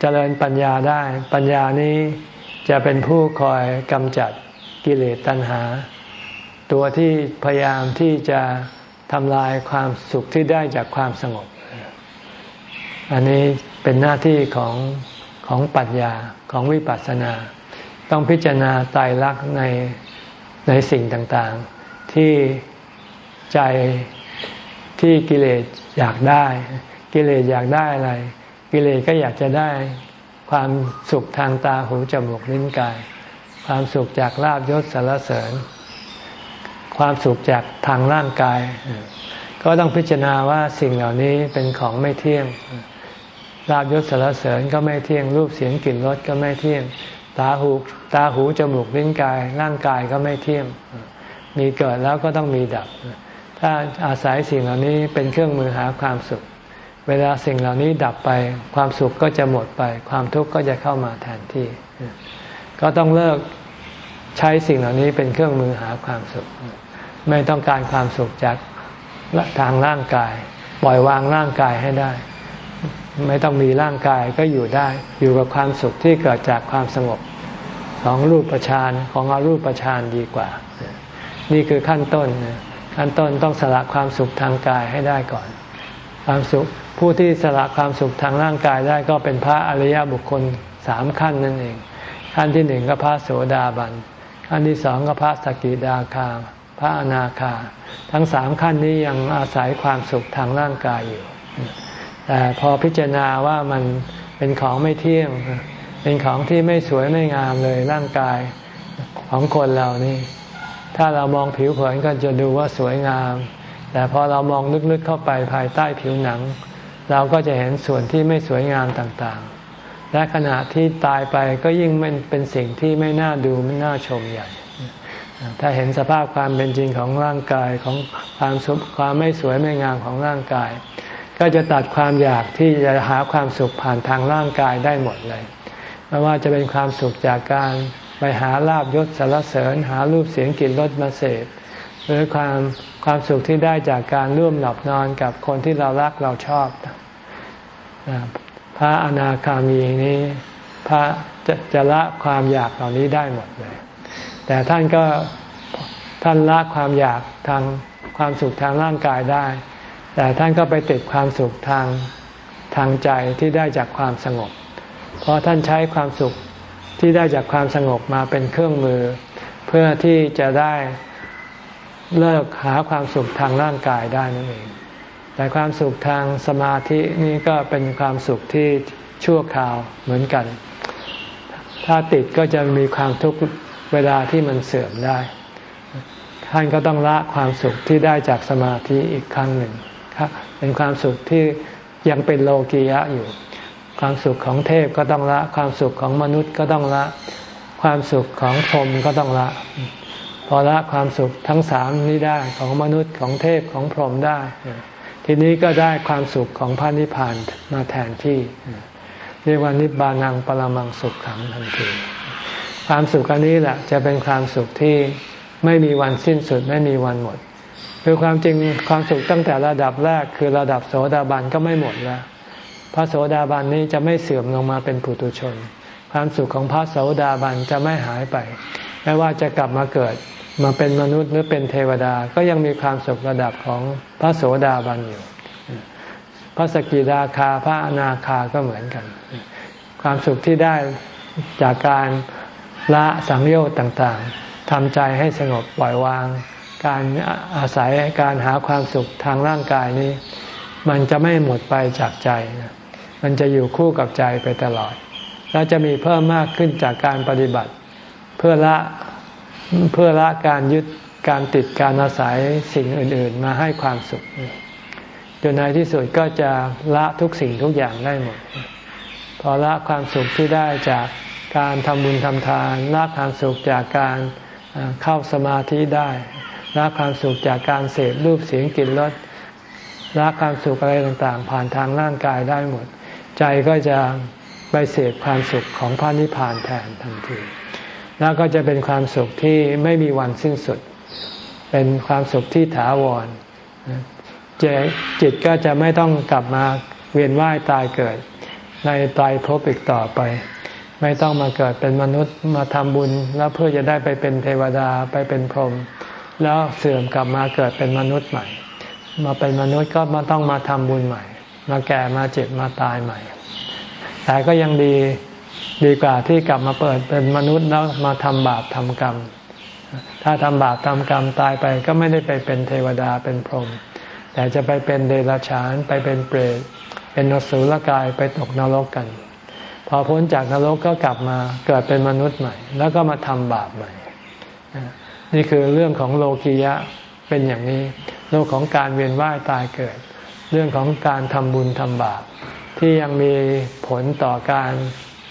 เจริญปัญญาได้ ปัญญานี้จะเป็นผู้คอยกำจัด กิเลสตัณหา ตัวที่พยายามที่จะทำลายความสุขที่ได้จากความสงบ อันนี้เป็นหน้าที่ของของปัญญาของวิปัสสนา ต้องพิจารณาตายรักในในสิ่งต่างๆ ที่ใจที่กิเลสอยากได้ กิเลสอยากได้อะไร กิเลสก็อยากจะได้ความสุขทางตาหูจมูกลิ้นกาย ความสุขจากลาบยศสารเสริญ ความสุขจากทางร่างกาย ก็ต้องพิจารณาว่าสิ่งเหล่านี้เป็นของไม่เที่ยงลาบยศสารเสริญก็ไม่เที่ยงรูปเสียงกลิ่นรสก็ไม่เที่ยง ตาหูตาหูจมูกลิ้นกาย ร่างกายก็ไม่เที่ยง มีเกิดแล้วก็ต้องมีดับ ถ้าอาศัยสิ่งเหล่านี้เป็นเครื่องมือหาความสุข เวลาสิ่งเหล่านี้ดับไป ความสุขก็จะหมดไป ความทุกข์ก็จะเข้ามาแทนที่ ก็ต้องเลิกใช้สิ่งเหล่านี้เป็นเครื่องมือหาความสุข ไม่ต้องการความสุขจากทางร่างกาย ปล่อยวางร่างกายให้ได้ ไม่ต้องมีร่างกายก็อยู่ได้ อยู่กับความสุขที่เกิดจากความสงบของรูปฌานของอรูปฌานดีกว่า นี่คือขั้นต้น ขั้นต้นต้องสละความสุขทางกายให้ได้ก่อน ความสุขผู้ที่สละความสุขทางร่างกายได้ก็เป็นพระอริยบุคคลสามขั้นนั่นเอง ขั้นที่หนึ่งก็พระโสดาบัน ขั้นที่สองก็พระสกิดาคา พระอนาคา ทั้งสามขั้นนี้ยังอาศัยความสุขทางร่างกายอยู่ แต่พอพิจารณาว่ามันเป็นของไม่เที่ยง เป็นของที่ไม่สวยไม่งามเลยร่างกายของคนเรานี่ ถ้าเรามองผิวเผินก็จะดูว่าสวยงาม แต่พอเรามองลึกๆเข้าไปภายใต้ผิวหนัง เราก็จะเห็นส่วนที่ไม่สวยงามต่างๆ และขณะที่ตายไปก็ยิ่งมันเป็นสิ่งที่ไม่น่าดูไม่น่าชมใหญ่ถ้าเห็นสภาพความเป็นจริงของร่างกายของความสุขความไม่สวยไม่งามของร่างกาย ก็จะตัดความอยากที่จะหาความสุขผ่านทางร่างกายได้หมดเลยไม่ว่าจะเป็นความสุขจากการไปหาลาบยศสารเสริญ หารูปเสียงกลิ่นรสมาเสพหรือความความสุขที่ได้จากการร่วมหลับนอนกับคนที่เรารักเราชอบ พระอนาคามีนี้ พระจะจะละความอยากเหล่านี้ได้หมดเลย แต่ท่านก็ท่านละความอยากทางความสุขทางร่างกายได้ แต่ท่านก็ไปติดความสุขทางทางใจที่ได้จากความสงบ เพราะท่านใช้ความสุขที่ได้จากความสงบมาเป็นเครื่องมือ เพื่อที่จะได้เลิกหาความสุขทางร่างกายได้นั่นเอง แต่ความสุขทางสมาธินี่ก็เป็นความสุขที่ชั่วคราวเหมือนกัน ถ้าติดก็จะมีความทุกข์เวลาที่มันเสื่อมได้ ท่านก็ต้องละความสุขที่ได้จากสมาธิอีกครั้งหนึ่งครับเป็นความสุขที่ยังเป็นโลกียะอยู่ ความสุขของเทพก็ต้องละ ความสุขของมนุษย์ก็ต้องละ ความสุขของพรหมก็ต้องละ พอละความสุขทั้งสามนี้ได้ของมนุษย์ของเทพของพรหมได้ ทีนี้ก็ได้ความสุขของพระนิพพานมาแทนที่ เรียกว่านิบานังปรมังสุขขังทันทีความสุขอันนี้แหละจะเป็นความสุขที่ไม่มีวันสิ้นสุดไม่มีวันหมดคือความจริงความสุขตั้งแต่ระดับแรกคือระดับโสดาบันก็ไม่หมดแล้ว พระโสดาบันนี้จะไม่เสื่อมลงมาเป็นปุถุชน ความสุขของพระโสดาบันจะไม่หายไปไม่ว่าจะกลับมาเกิด มาเป็นมนุษย์หรือเป็นเทวดาก็ยังมีความสุขระดับของพระโสดาบันอยู่ พระสกิดาคาพระอนาคาก็เหมือนกัน ความสุขที่ได้จากการละสังโยชน์ต่างๆทำใจให้สงบปล่อยวาง การอาศัยการหาความสุขทางร่างกายนี้ มันจะไม่หมดไปจากใจ มันจะอยู่คู่กับใจไปตลอด และจะมีเพิ่มมากขึ้นจากการปฏิบัติ เพื่อละ เพื่อละการยึดการติดการอาศัยสิ่งอื่น ๆ มาให้ความสุขจนในที่สุดก็จะละทุกสิ่งทุกอย่างได้หมด พอละความสุขที่ได้จากการทำบุญทำทานละความสุขจากการเข้าสมาธิได้ละความสุขจากการเสพรูปเสียงกลิ่นรสละความสุขอะไรต่างๆ ผ่านทางร่างกายได้หมด ใจก็จะไปเสพความสุขของพระนิพพานแทนทันที แล้วก็จะเป็นความสุขที่ไม่มีวันสิ้นสุด เป็นความสุขที่ถาวรจิตก็จะไม่ต้องกลับมาเวียนว่ายตายเกิด ในตายภพอีกต่อไป ไม่ต้องมาเกิดเป็นมนุษย์มาทำบุญ แล้วเพื่อจะได้ไปเป็นเทวดาไปเป็นพรหมแล้วเสื่อมกลับมาเกิดเป็นมนุษย์ใหม่ มาเป็นมนุษย์ก็มาต้องมาทำบุญใหม่ มาแก่มาเจ็บมาตายใหม่ แต่ก็ยังดี ดีกว่าที่กลับมาเปิดเป็นมนุษย์แล้วมาทำบาปทำกรรม ถ้าทำบาปทำกรรมตายไปก็ไม่ได้ไปเป็นเทวดาเป็นพรหมแต่จะไปเป็นเดรัจฉานไปเป็นเปรตเป็นนสุลกายไปตกนรกกัน พอพ้นจากนรกก็กลับมาเกิดเป็นมนุษย์ใหม่ แล้วก็มาทำบาปใหม่ นี่คือเรื่องของโลกียะเป็นอย่างนี้ โลกของการเวียนว่ายตายเกิด เรื่องของการทำบุญทำบาป ที่ยังมีผลต่อการ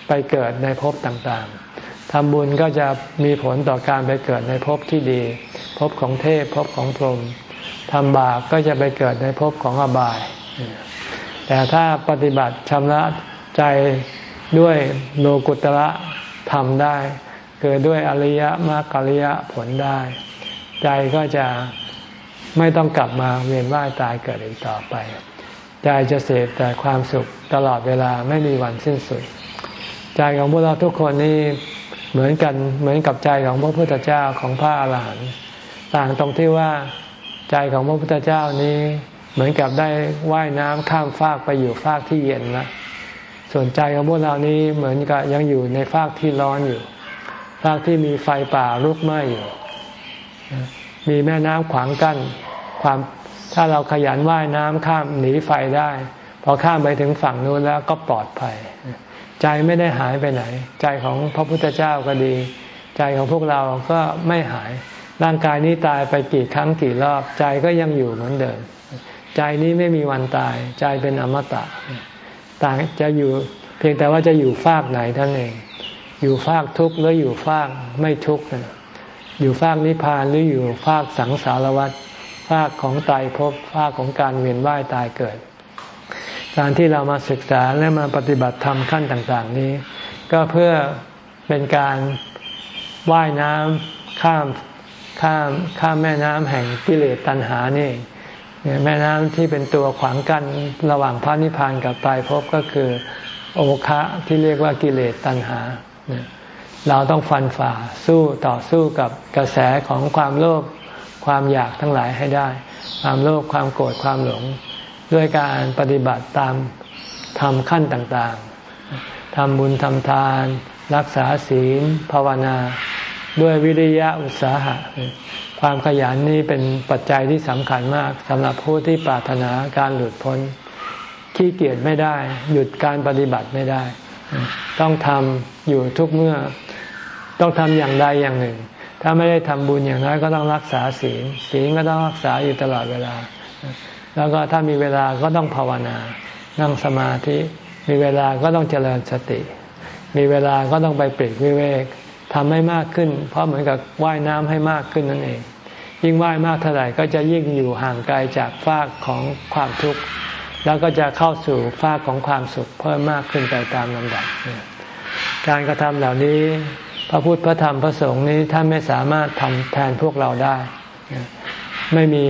ไปเกิดในภพต่างๆทำบุญก็จะมีผลต่อการไปเกิดในภพที่ดี ภพของเทพภพของพรหมทำบาปก็จะไปเกิดในภพของอบาย แต่ถ้าปฏิบัติชำระใจด้วยโลกุตระทำได้เกิดด้วยอริยมรรคอริยผลได้ ใจก็จะไม่ต้องกลับมาเวียนว่ายตายเกิดอีกต่อไป ใจจะเสพแต่ความสุขตลอดเวลาไม่มีวันสิ้นสุด ใจของพวกเราทุกคนนี่เหมือนกันเหมือนกับใจของพระพุทธเจ้าของพระอาหารหันต์ต่างตรงที่ว่าใจของพระพุทธเจ้านี้เหมือนกับได้ว่ายน้ำข้ามฟากไปอยู่ฟากที่เย็นนะส่วนใจของพวกเรานี้เหมือนกับยังอยู่ในฟากที่ร้อนอยู่ภาคที่มีไฟป่าลุกไหม้อยู่มีแม่น้ำขวางกั้นความถ้าเราขยันว่ายน้ำข้ามหนีไฟได้ พอข้ามไปถึงฝั่งนู้นแล้วก็ปลอดภัย ใจไม่ได้หายไปไหน ใจของพระพุทธเจ้าก็ดี ใจของพวกเราก็ไม่หาย ร่างกายนี้ตายไปกี่ครั้งกี่รอบ ใจก็ยังอยู่เหมือนเดิม ใจนี้ไม่มีวันตาย ใจเป็นอมตะ ต่างจะอยู่เพียงแต่ว่าจะอยู่ฟากไหนท่านเอง อยู่ฟากทุกข์หรืออยู่ฟากไม่ทุกข์อยู่ฟากนิพพานหรืออยู่ฟากสังสารวัฏฟากของตายภพฟากของการเวียนว่ายตายเกิด การที่เรามาศึกษาและมาปฏิบัติธรรมขั้นต่างๆ นี้ ก็เพื่อเป็นการว่ายน้ำข้ามข้ามข้ามแม่น้ำแห่งกิเลสตัณหานี่แม่น้ำที่เป็นตัวขวางกั้นระหว่างพระนิพพานกับตายภพก็คือโอคะที่เรียกว่ากิเลสตัณหา เราต้องฟันฝ่าสู้ต่อสู้กับกระแสของความโลภความอยากทั้งหลายให้ได้ ความโลภความโกรธความหลง ด้วยการปฏิบัติตามทำขั้นต่างๆทำบุญทำทาน รักษาศีล ภาวนา ด้วยวิริยะอุตสาหะ ความขยันนี้เป็นปัจจัยที่สำคัญมากสำหรับผู้ที่ปรารถนาการหลุดพ้น ขี้เกียจไม่ได้ หยุดการปฏิบัติไม่ได้ ต้องทำอยู่ทุกเมื่อ ต้องทำอย่างใดอย่างหนึ่ง ถ้าไม่ได้ทำบุญอย่างน้อยก็ต้องรักษาศีล ศีลก็ต้องรักษาอยู่ตลอดเวลา แล้วก็ถ้ามีเวลาก็ต้องภาวนา นั่งสมาธิ มีเวลาก็ต้องเจริญสติ มีเวลาก็ต้องไปปลีกวิเวกทำให้มากขึ้น เพราะเหมือนกับว่ายน้ำให้มากขึ้นนั่นเอง ยิ่งว่ายมากเท่าไหร่ก็จะยิ่งอยู่ห่างไกลจากฟากของความทุกข์ แล้วก็จะเข้าสู่ฟากของความสุข เพิ่มมากขึ้นไปตามลำดับ การกระทำเหล่านี้ พระพุทธพระธรรมพระสงฆ์นี้ท่านไม่สามารถทำแทนพวกเราได้ ไม่มี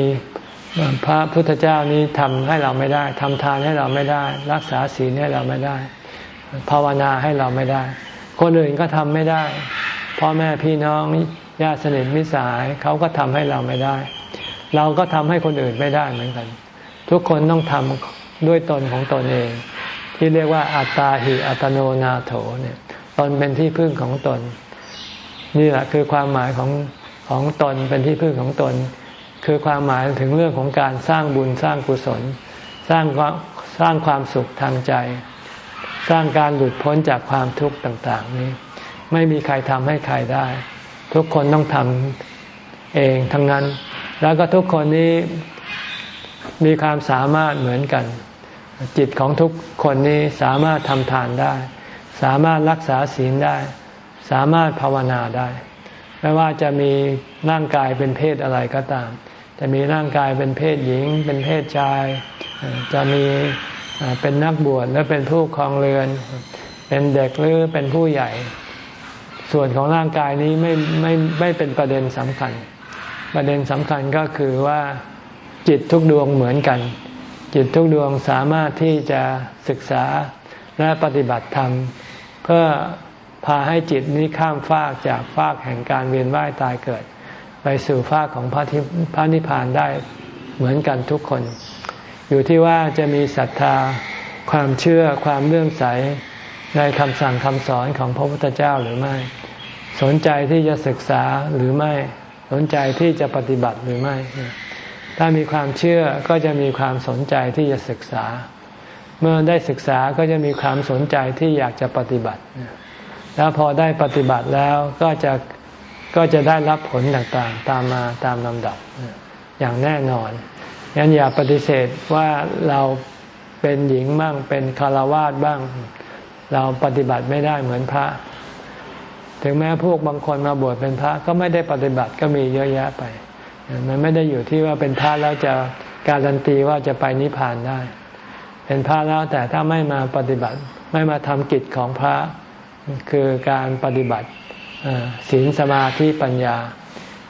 พระพุทธเจ้านี้ทำให้เราไม่ได้ทำทานให้เราไม่ได้ รักษาศีลให้เราไม่ได้ ภาวนาให้เราไม่ได้ คนอื่นก็ทำไม่ได้พ่อแม่พี่น้องญาติสนิทมิสายเขาก็ทำให้เราไม่ได้ เราก็ทำให้คนอื่นไม่ได้เหมือนกัน ทุกคนต้องทำด้วยตนของตนเอง ที่เรียกว่าอัตตาหิอัตโนนาโถเนี่ยตนเป็นที่พึ่งของตน นี่แหละคือความหมายของของตนเป็นที่พึ่งของตน คือความหมายถึงเรื่องของการสร้างบุญสร้างกุศล สร้างสร้างความสุขทางใจ สร้างการหลุดพ้นจากความทุกข์ต่างๆ นี้ ไม่มีใครทำให้ใครได้ ทุกคนต้องทำเองทั้งนั้น แล้วก็ทุกคนนี้มีความสามารถเหมือนกัน จิตของทุกคนนี้สามารถทำทานได้ สามารถรักษาศีลได้ สามารถภาวนาได้ ไม่ว่าจะมีร่างกายเป็นเพศอะไรก็ตาม จะมีร่างกายเป็นเพศหญิง เป็นเพศชาย จะมีเป็นนักบวชหรือเป็นผู้ครองเรือน เป็นเด็กหรือเป็นผู้ใหญ่ ส่วนของร่างกายนี้ไม่ไม่ไม่เป็นประเด็นสำคัญ ประเด็นสำคัญก็คือว่าจิตทุกดวงเหมือนกัน จิตทุกดวงสามารถที่จะศึกษาและปฏิบัติธรรม เพื่อพาให้จิตนี้ข้ามฟากจากฟากแห่งการเวียนว่ายตายเกิด ไปสู่ฟากของพระพระนิพพานได้เหมือนกันทุกคน อยู่ที่ว่าจะมีศรัทธาความเชื่อความเลื่อมใสในคำสั่งคำสอนของพระพุทธเจ้าหรือไม่ สนใจที่จะศึกษาหรือไม่สนใจที่จะปฏิบัติหรือไม่ ถ้ามีความเชื่อก็จะมีความสนใจที่จะศึกษา เมื่อได้ศึกษาก็จะมีความสนใจที่อยากจะปฏิบัติ แล้วพอได้ปฏิบัติแล้วก็จะ ก็จะได้รับผลต่างๆ ตามมาตามลำดับอย่างแน่นอนยันอย่าปฏิเสธว่าเราเป็นหญิงบ้างเป็นคารวาสบ้าง เราปฏิบัติไม่ได้เหมือนพระ ถึงแม้พวกบางคนมาบวชเป็นพระก็ไม่ได้ปฏิบัติก็มีเยอะแยะไป มันไม่ได้อยู่ที่ว่าเป็นพระแล้วจะการันตีว่าจะไปนิพพานได้ เป็นพระแล้วแต่ถ้าไม่มาปฏิบัติ ไม่มาทำกิจของพระคือการปฏิบัติ ศีลสมาธิปัญญา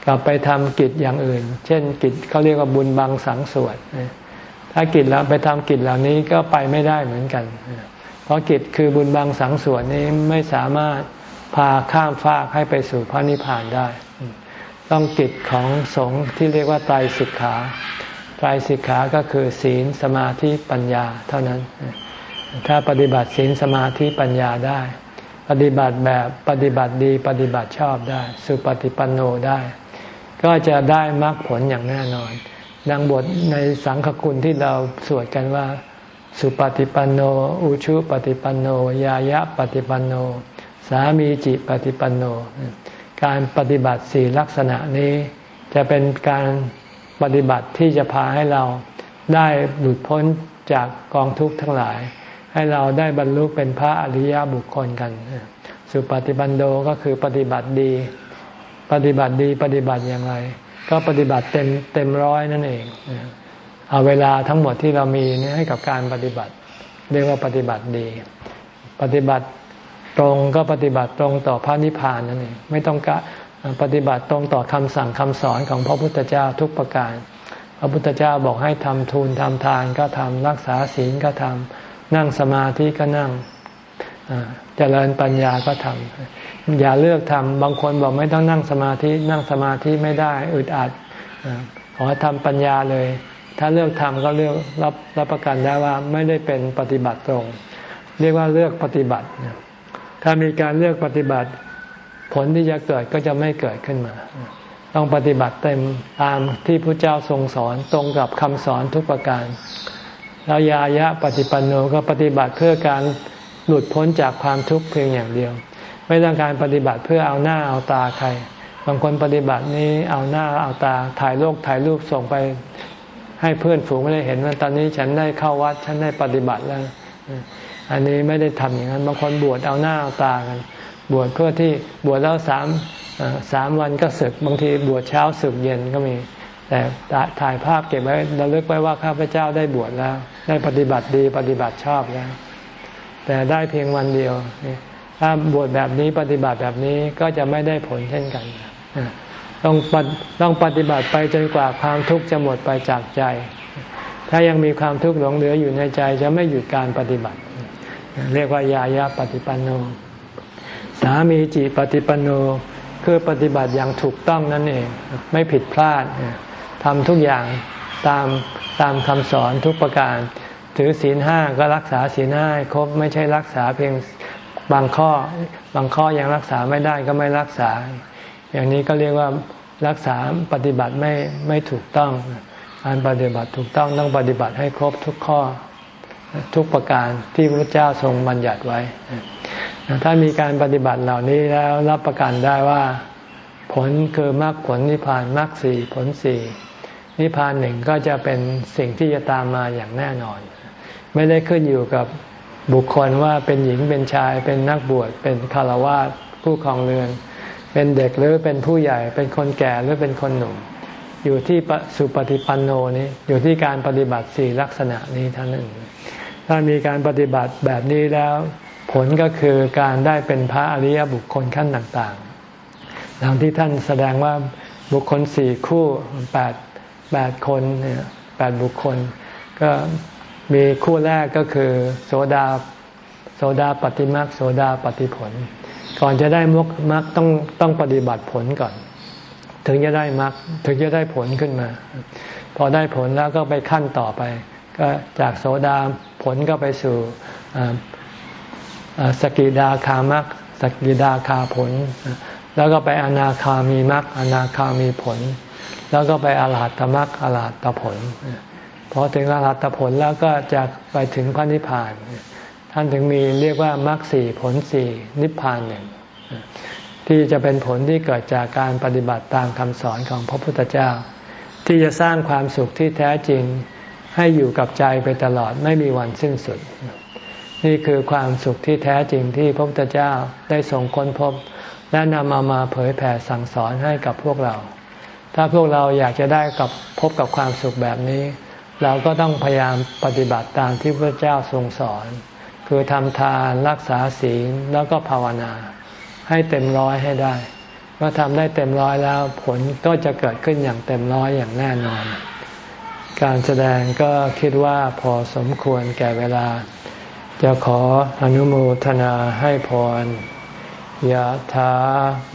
กลับไปทำกิจอย่างอื่น เช่นกิจเขาเรียกว่าบุญบังสังสวดถ้ากิจแล้วไปทำกิจเหล่านี้ก็ไปไม่ได้เหมือนกัน เพราะกิจคือบุญบังสังสวดนี้ไม่สามารถพาข้ามฟากให้ไปสู่พระนิพพานได้ ต้องกิจของสงฆ์ที่เรียกว่าไตรสิกขาไตรสิกขาก็คือศีลสมาธิปัญญาเท่านั้น ถ้าปฏิบัติศีลสมาธิปัญญาได้ ปฏิบัติแบบปฏิบัติดีปฏิบัติชอบได้ สุปฏิปันโนได้ ก็จะได้มรรคผลอย่างแน่นอน ดังบทในสังฆคุณที่เราสวดกันว่า สุปฏิปันโน อุชุปฏิปันโน ยายะปฏิปันโน สามีจิปฏิปันโน การปฏิบัติสี่ลักษณะนี้จะเป็นการปฏิบัติที่จะพาให้เราได้หลุดพ้นจากกองทุกข์ทั้งหลาย ให้เราได้บรรลุเป็นพระอริยบุคคลกัน สุปฏิบันโดก็คือปฏิบัติดี ปฏิบัติดีปฏิบัติอย่างไร ก็ปฏิบัติเต็มเต็มร้อยนั่นเอง เอาเวลาทั้งหมดที่เรามีนี่ให้กับการปฏิบัติ เรียกว่าปฏิบัติดี ปฏิบัติตรงก็ปฏิบัติตรงต่อพระนิพพานนั่นเองไม่ต้องกะปฏิบัติตรงต่อคำสั่งคำสอนของพระพุทธเจ้าทุกประการ พระพุทธเจ้าบอกให้ทำทูลทำทานก็ทำรักษาศีลก็ทำ นั่งสมาธิก็นั่งเจริญปัญญาก็ทำอย่าเลือกทำบางคนบอกไม่ต้องนั่งสมาธิ นั่งสมาธิไม่ได้อึดอัดขอทำปัญญาเลย ถ้าเลือกทำก็เลือกรับรับประกันได้ว่าไม่ได้เป็นปฏิบัติตรง เรียกว่าเลือกปฏิบัติ ถ้ามีการเลือกปฏิบัติ ผลที่จะเกิดก็จะไม่เกิดขึ้นมา ต้องปฏิบัติเต็มตามที่พระเจ้าทรงสอนตรงกับคำสอนทุกประการ แล้วยายะปฏิปันโนก็ปฏิบัติเพื่อการหลุดพ้นจากความทุกข์เพียงอย่างเดียว ไม่ต้องการปฏิบัติเพื่อเอาหน้าเอาตาใคร บางคนปฏิบัตินี้เอาหน้าเอาตาถ่ายโลกถ่ายรูปส่งไป ให้เพื่อนฝูงไม่ได้เห็นว่าตอนนี้ฉันได้เข้าวัด ฉันได้ปฏิบัติแล้ว อันนี้ไม่ได้ทำอย่างนั้น บางคนบวชเอาหน้าเอาตากัน บวชเพื่อที่บวชแล้วสามสามวันก็ศึกบางทีบวชเช้าศึกเย็นก็มี แต่ถ่ายภาพเก็บไว้ระลึกไว้ว่าข้าพเจ้าได้บวชแล้ว ได้ปฏิบัติดีปฏิบัติชอบแล้ว แต่ได้เพียงวันเดียว ถ้าบวชแบบนี้ปฏิบัติแบบนี้ก็จะไม่ได้ผลเช่นกัน ต้องต้องปฏิบัติไปจนกว่าความทุกข์จะหมดไปจากใจ ถ้ายังมีความทุกข์หลงเหลืออยู่ในใจจะไม่หยุดการปฏิบัติ เรียกว่ายายาปฏิปันโน สามีจิปฏิปันโนคือปฏิบัติอย่างถูกต้องนั่นเอง ไม่ผิดพลาด ทำทุกอย่างตามตามคำสอนทุกประการ ถือศีลห้าก็รักษาศีลห้าครบไม่ใช่รักษาเพียงบางข้อ บางข้อยังรักษาไม่ได้ก็ไม่รักษา อย่างนี้ก็เรียกว่ารักษาปฏิบัติไม่ไม่ถูกต้องการปฏิบัติถูกต้องต้องปฏิบัติให้ครบทุกข้อทุกประการที่พระเจ้าทรงบัญญัติไว้ ถ้ามีการปฏิบัติเหล่านี้แล้วรับประกันได้ว่า ผลคือมรรคผลนิพพานมรรคสี่ผลสี่ นิพพานหนึ่งก็จะเป็นสิ่งที่จะตามมาอย่างแน่นอน ไม่ได้ขึ้นอยู่กับบุคคลว่าเป็นหญิงเป็นชาย เป็นนักบวชเป็นคารวะผู้ครองเรือน เป็นเด็กหรือเป็นผู้ใหญ่ เป็นคนแก่หรือเป็นคนหนุ่ม อยู่ที่สุปฏิปันโนนี้อยู่ที่การปฏิบัติสี่ลักษณะนี้ท่านั้นถ้ามีการปฏิบัติแบบนี้แล้ว ผลก็คือการได้เป็นพระอริยบุคคลขั้นต่างๆดังที่ท่านแสดงว่าบุคคลสี่คู่แปด แปดคนเนี่ยแปดบุคคล ก็มีคู่แรกก็คือ โสดาโสดาปฏิมาโสดาปฏิผล ก่อนจะได้มรมรรคต้องต้องปฏิบัติผลก่อน ถึงจะได้มรรคถึงจะได้ผลขึ้นมา พอได้ผลแล้วก็ไปขั้นต่อไป ก็จากโสดาผลก็ไปสู่สกิดาคามรรคสกิดาคาผล แล้วก็ไปอนาคามีมรรคอนาคามีผล แล้วก็ไปอรหัตมรรคอรหัตผลพอถึงอรหัตผลแล้วก็จะไปถึงพระนิพพาน ท่านถึงมีเรียกว่ามรรคสี่ผลสี่นิพพานหนึ่งที่จะเป็นผลที่เกิดจากการปฏิบัติตามคำสอนของพระพุทธเจ้า ที่จะสร้างความสุขที่แท้จริงให้อยู่กับใจไปตลอดไม่มีวันสิ้นสุด นี่คือความสุขที่แท้จริงที่พระพุทธเจ้าได้ส่งค้นพบ และนำมามาเผยแผ่สั่งสอนให้กับพวกเรา ถ้าพวกเราอยากจะได้กับพบกับความสุขแบบนี้ เราก็ต้องพยายามปฏิบัติตามที่พระเจ้าทรงสอน คือทำทานรักษาศีลแล้วก็ภาวนา ให้เต็มร้อยให้ได้เมื่อทำได้เต็มร้อยแล้วผลก็จะเกิดขึ้นอย่างเต็มร้อยอย่างแน่นอน การแสดงก็คิดว่าพอสมควรแก่เวลา จะขออนุโมทนาให้พร ยะถา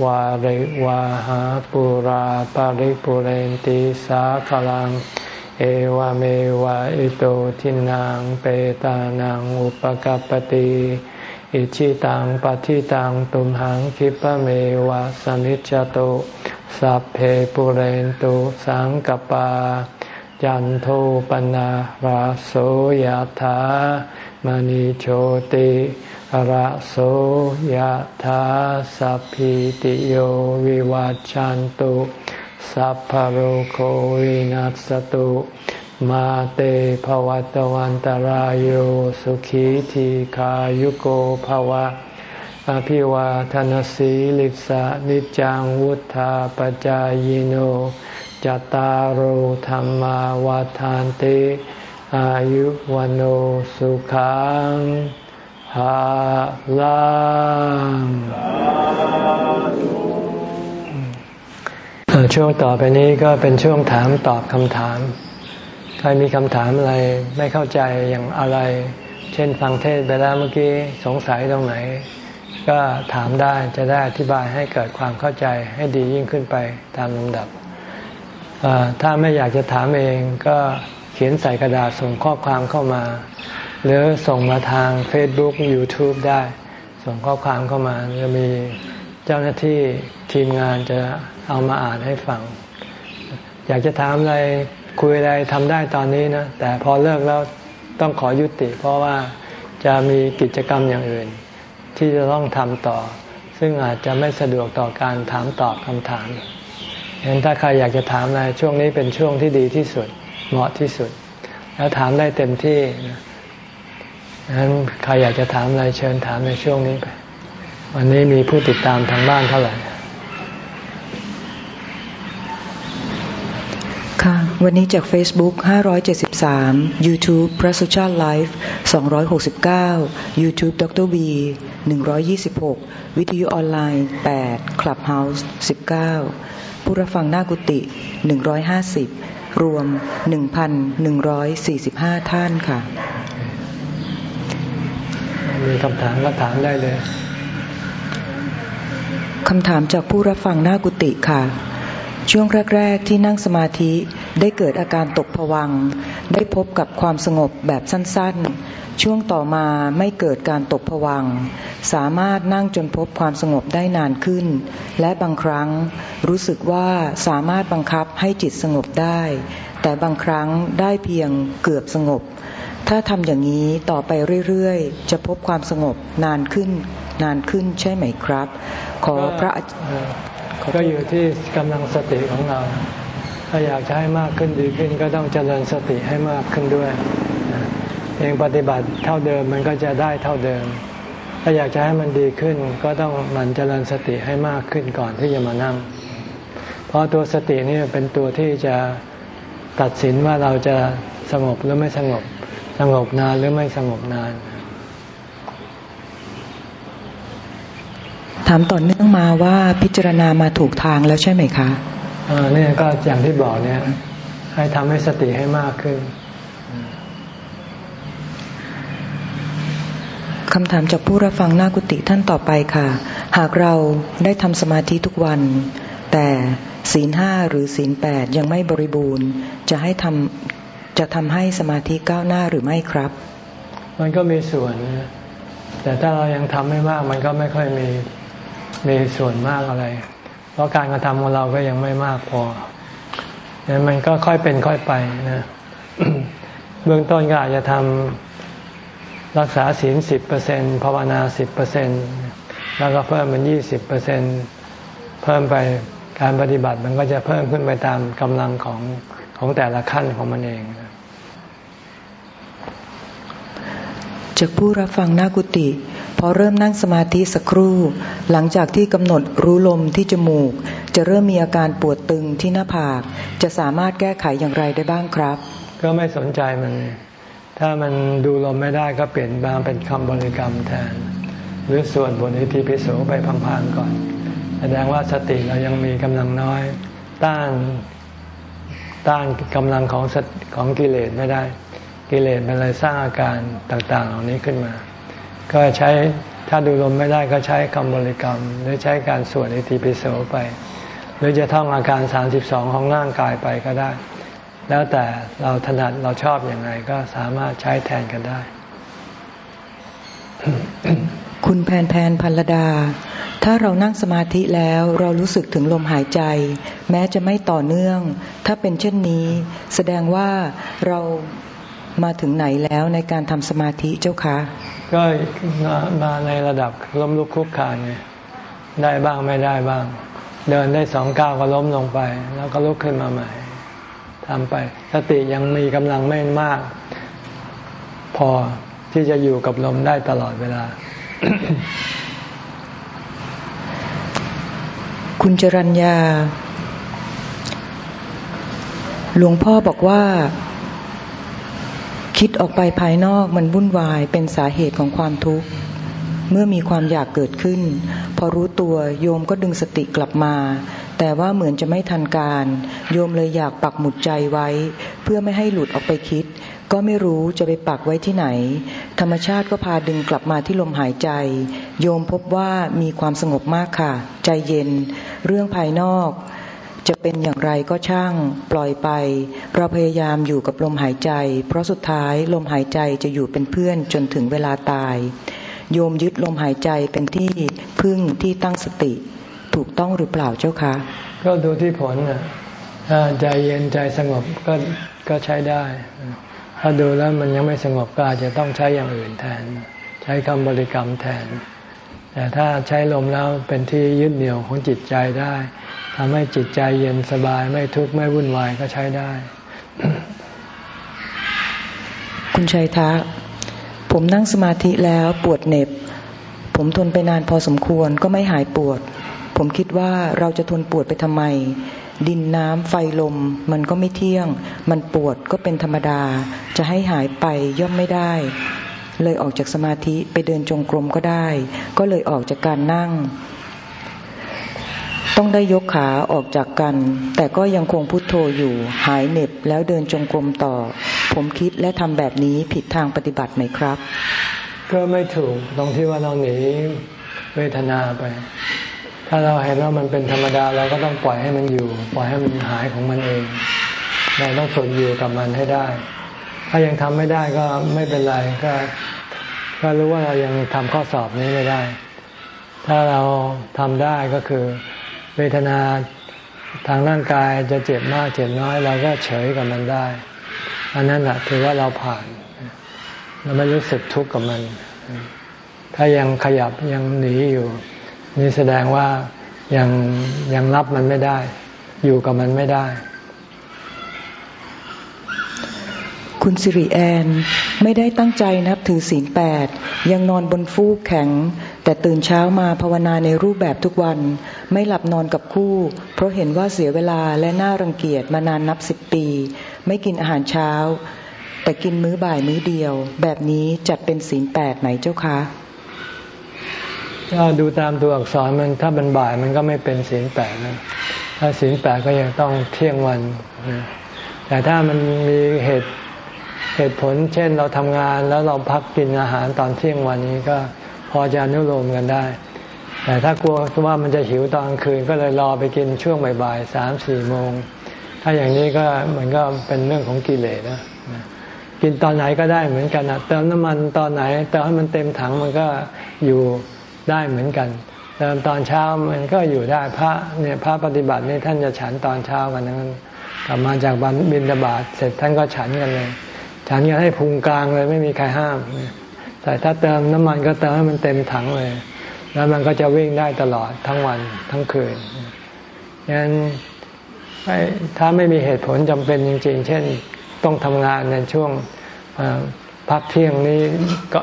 วาริวาหาปุราปาริปุเรนติสาคลัง เอวเมวะอิโตทินังเปตานังอุปกัปติอิชิตังปฏิตังตุมหังคิปะเมวะสมิจจโตสัพเพปุเรนตุสังกปา จันโทปนะราโสยธา มณิโชติระโสยธาสัพพิติโยวิวัจจันตุ สัพพโรโควินัสตุ มาเตภวัตวันตารโยสุขีทีขายุโกภวะ อภิวาทนสีลิสะนิจังวุธาปจายโนจตารโธรรมาวาทานติ อายุวันโอสุขังภาลังช่วงต่อไปนี้ก็เป็นช่วงถามตอบคำถาม ใครมีคำถามอะไรไม่เข้าใจอย่างอะไร เช่นฟังเทศไปแล้วเมื่อกี้สงสัยตรงไหน ก็ถามได้จะได้อธิบายให้เกิดความเข้าใจให้ดียิ่งขึ้นไปตามลำดับ ถ้าไม่อยากจะถามเองก็ ขียนใส่กระดาษส่งข้อความเข้ามา หรือส่งมาทาง Facebook YouTube ได้ ส่งข้อความเข้ามาจะมีเจ้าหน้าที่ทีมงานจะเอามาอ่านให้ฟัง อยากจะถามอะไรคุยอะไรทำได้ตอนนี้นะ แต่พอเลิกแล้วต้องขอยุติ เพราะว่าจะมีกิจกรรมอย่างอื่น ที่จะต้องทำต่อ ซึ่งอาจจะไม่สะดวกต่อการถามตอบคำถามเห็นถ้าใครอยากจะถามอะไรช่วงนี้เป็นช่วงที่ดีที่สุด เหมาะที่สุด แล้วถามได้เต็มที่ดังนั้นใครอยากจะถามอะไรเชิญถามในช่วงนี้ไปวันนี้มีผู้ติดตามทางบ้านเท่าไหร่ค่ะ วันนี้จาก Facebook 573 YouTube พระสุชาติไลฟ์269 YouTube ดร V 126 วิทยุออนไลน์ 8 Clubhouse 19 ผู้รับฟังหน้ากุฏิ150 รวม 1,145 ท่านค่ะ มีคำถามก็ถามได้เลย คำถามจากผู้รับฟังหน้ากุฏิค่ะ ช่วงแรก ๆ ที่นั่งสมาธิได้เกิดอาการตกผวัง ได้พบกับความสงบแบบสั้น ๆ ช่วงต่อมาไม่เกิดการตกผวัง สามารถนั่งจนพบความสงบได้นานขึ้น และบางครั้งรู้สึกว่าสามารถบังคับให้จิตสงบได้ แต่บางครั้งได้เพียงเกือบสงบ ถ้าทำอย่างนี้ต่อไปเรื่อย ๆ จะพบความสงบนานขึ้นนานขึ้นใช่ไหมครับ ขอพระ ก็อยู่ที่กำลังสติของเรา ถ้าอยากจะให้มากขึ้นดีขึ้น ก็ต้องเจริญสติให้มากขึ้นด้วยเองปฏิบัติเท่าเดิมมันก็จะได้เท่าเดิม ถ้าอยากจะให้มันดีขึ้น ก็ต้องมันเจริญสติให้มากขึ้นก่อนที่จะมานั่ง เพราะตัวสตินี่เป็นตัวที่จะตัดสินว่าเราจะสงบหรือไม่สงบ สงบนานหรือไม่สงบนาน ถามต่อเนื่องมาว่าพิจารณามาถูกทางแล้วใช่ไหมคะอ่าเนี่ยก็อย่างที่บอกเนี่ย ให้ทำให้สติให้มากขึ้นคำถามจากผู้รับฟังหน้ากุฏิท่านต่อไปค่ะ หากเราได้ทำสมาธิทุกวัน แต่ศีลห้าหรือศีลแปดยังไม่บริบูรณ์ จะให้ทำจะทำให้สมาธิก้าวหน้าหรือไม่ครับ มันก็มีส่วน แต่ถ้าเรายังทำไม่มาก มันก็ไม่ค่อยมี มีส่วนมากอะไร เพราะการกระทำของเราก็ยังไม่มากพอเนี่ยมันก็ค่อยเป็นค่อยไปนะเบื้องต้นก็อาจจะทำรักษาศีลสิบเปอร์เซ็นภาวนาสิบเปอร์เซ็นแล้วก็เพิ่มเป็นยี่สิบเปอร์เซ็นเพิ่มไปการปฏิบัติมันก็จะเพิ่มขึ้นไปตามกำลังของของแต่ละขั้นของมันเองจากผู้รับฟังหน้ากุฏิ พอเริ่มนั่งสมาธิสักครู่ หลังจากที่กำหนดรู้ลมที่จมูก จะเริ่มมีอาการปวดตึงที่หน้าผาก จะสามารถแก้ไขอย่างไรได้บ้างครับ ก็ไม่สนใจมัน ถ้ามันดูลมไม่ได้ก็เปลี่ยนมาเป็นคำบริกรรมแทน หรือส่วนบนอิทิปิโสไปพังๆก่อน แสดงว่าสติเรายังมีกำลังน้อย ต้านต้านกำลังของของกิเลสไม่ได้ กิเลสมันเลยสร้างอาการต่างๆ เหล่านี้ขึ้นมา ก็ใช้ถ้าดูลมไม่ได้ก็ใช้คำบริกรรม หรือใช้การสวดอิติปิโสไป หรือจะท่องอาการ 32 ของร่างกายไปก็ได้ แล้วแต่เราถนัดเราชอบอยังไงก็สามารถใช้แทนกันได้ คุณแพนแพนพันลดา ถ้าเรานั่งสมาธิแล้วเรารู้สึกถึงลมหายใจ แม้จะไม่ต่อเนื่อง ถ้าเป็นเช่นนี้ แสดงว่าเรา มาถึงไหนแล้วในการทำสมาธิเจ้าคะก็มาในระดับล้มลุกคุกคานไงได้บ้างไม่ได้บ้าง เดินได้สองก้าวก็ล้มลงไป แล้วก็ลุกขึ้นมาใหม่ทำไป สติยังมีกำลังไม่มาก พอที่จะอยู่กับลมได้ตลอดเวลา คุณจรัญญาหลวงพ่อบอกว่า คิดออกไปภายนอกมันวุ่นวายเป็นสาเหตุของความทุกข์ เมื่อมีความอยากเกิดขึ้น พอรู้ตัวโยมก็ดึงสติกลับมา แต่ว่าเหมือนจะไม่ทันการ โยมเลยอยากปักหมุดใจไว้ เพื่อไม่ให้หลุดออกไปคิด ก็ไม่รู้จะไปปักไว้ที่ไหน ธรรมชาติก็พาดึงกลับมาที่ลมหายใจ โยมพบว่ามีความสงบมากค่ะ ใจเย็น เรื่องภายนอก จะเป็นอย่างไรก็ช่างปล่อยไป เราพยายามอยู่กับลมหายใจ เพราะสุดท้ายลมหายใจจะอยู่เป็นเพื่อนจนถึงเวลาตาย โยมยึดลมหายใจเป็นที่พึ่งที่ตั้งสติ ถูกต้องหรือเปล่าเจ้าคะก็ดูที่ผลนะถ้าใจเย็นใจสงบก็ก็ใช้ได้ ถ้าดูแล้วมันยังไม่สงบก็อาจจะต้องใช้อย่างอื่นแทน ใช้คำบริกรรมแทน แต่ถ้าใช้ลมแล้วเป็นที่ยึดเหนี่ยวของจิตใจได้ ทำให้จิตใจเย็นสบายไม่ทุกข์ไม่วุ่นวายก็ใช้ได้ คุณชัยทะ ผมนั่งสมาธิแล้วปวดเหน็บ ผมทนไปนานพอสมควรก็ไม่หายปวด ผมคิดว่าเราจะทนปวดไปทำไม ดินน้ำไฟลม มันก็ไม่เที่ยง มันปวดก็เป็นธรรมดา จะให้หายไปย่อมไม่ได้เลยออกจากสมาธิไปเดินจงกรมก็ได้ ก็เลยออกจากการนั่ง ต้องได้ยกขาออกจากกัน แต่ก็ยังคงพุโทโธอยู่ หายเหน็บแล้วเดินจงกรมต่อ ผมคิดและทำแบบนี้ผิดทางปฏิบัติไหมครับ ก็ไม่ถูกตรงที่ว่าเราหนีเวทนาไป ถ้าเราเห็นว่ามันเป็นธรรมดาเราก็ต้องปล่อยให้มันอยู่ ปล่อยให้มันหายของมันเองเราต้องฝึกอยู่กับมันให้ได้ ถ้ายังทำไม่ได้ก็ไม่เป็นไรก็ก็รู้ว่าเรายังทำข้อสอบนี้ไม่ได้ ถ้าเราทำได้ก็คือ เวทนาทางร่างกายจะเจ็บมากเจ็บน้อย เราก็เฉยกับมันได้ อันนั้นแหละถือว่าเราผ่าน เราไม่รู้สึกทุกข์กับมัน ถ้ายังขยับยังหนีอยู่ นี่แสดงว่ายังยังรับมันไม่ได้ อยู่กับมันไม่ได้ คุณสิริแอนไม่ได้ตั้งใจนับถือศีลแปดยังนอนบนฟูกแข็ง แต่ตื่นเช้ามาภาวนาในรูปแบบทุกวัน ไม่หลับนอนกับคู่ เพราะเห็นว่าเสียเวลาและน่ารังเกียจมานานนับสิบปี ไม่กินอาหารเช้า แต่กินมื้อบ่ายมื้อเดียว แบบนี้จัดเป็นศีลแปดไหมเจ้าคะก็ดูตามตัวอักษรมันถ้ามันบ่ายมันก็ไม่เป็นศีลแปดนะถ้าศีลแปดก็ยังต้องเที่ยงวันนะแต่ถ้ามันมีเหตุ เหตุผลเช่นเราทำงานแล้วเราพักกินอาหารตอนเที่ยงวันนี้ก็พอจะอนุโลมกันได้ แต่ถ้ากลัวว่ามันจะหิวตอนคืนก็เลยรอไปกินช่วงบ่ายๆสามสี่โมง ถ้าอย่างนี้ก็มันก็เป็นเรื่องของกิเลสนะกินตอนไหนก็ได้เหมือนกันนะเติมน้ำมันตอนไหนเติมให้มันเต็มถังมันก็อยู่ได้เหมือนกันเติมตอนเช้ามันก็อยู่ได้พระเนี่ยพระปฏิบัตินี่ท่านจะฉันตอนเช้ากันนั้นกลับมาจากบินดาบาตเสร็จท่านก็ฉันกันเลย ฉันกันให้พุงกลางเลยไม่มีใครห้าม แต่ถ้าเติมน้ำมันก็เติมให้มันเต็มถังเลย แล้วมันก็จะวิ่งได้ตลอดทั้งวันทั้งคืนงั้นถ้าไม่มีเหตุผลจำเป็นจริง ๆ เช่นต้องทำงานในช่วงพักเที่ยงนี้ก็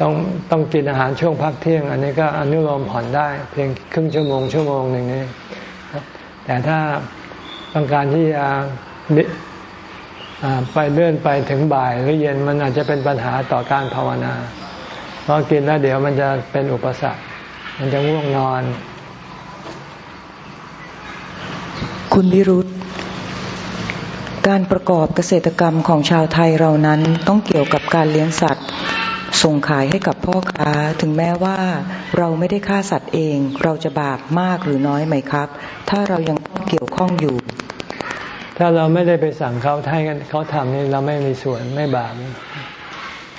ต้องต้องกินอาหารช่วงพักเที่ยง อันนี้ก็อนุโลมผ่อนได้เพียงครึ่งชั่วโมงชั่วโมงหนึ่งนี้แต่ถ้าต้องการที่จะ ไปเลื่อนไปถึงบ่ายหรือเย็นมันอาจจะเป็นปัญหาต่อการภาวนาเพราะกินแล้วเดี๋ยวมันจะเป็นอุปสรรค มันจะง่วงนอน คุณวิรุธการประกอบเกษตรกรรมของชาวไทยเรานั้นต้องเกี่ยวกับการเลี้ยงสัตว์ ส่งขายให้กับพ่อค้า ถึงแม้ว่าเราไม่ได้ฆ่าสัตว์เอง เราจะบาปมากหรือน้อยไหมครับ ถ้าเรายังต้องเกี่ยวข้องอยู่ ถ้าเราไม่ได้ไปสั่งเขาให้เขาทำนี่เราไม่มีส่วนไม่บาป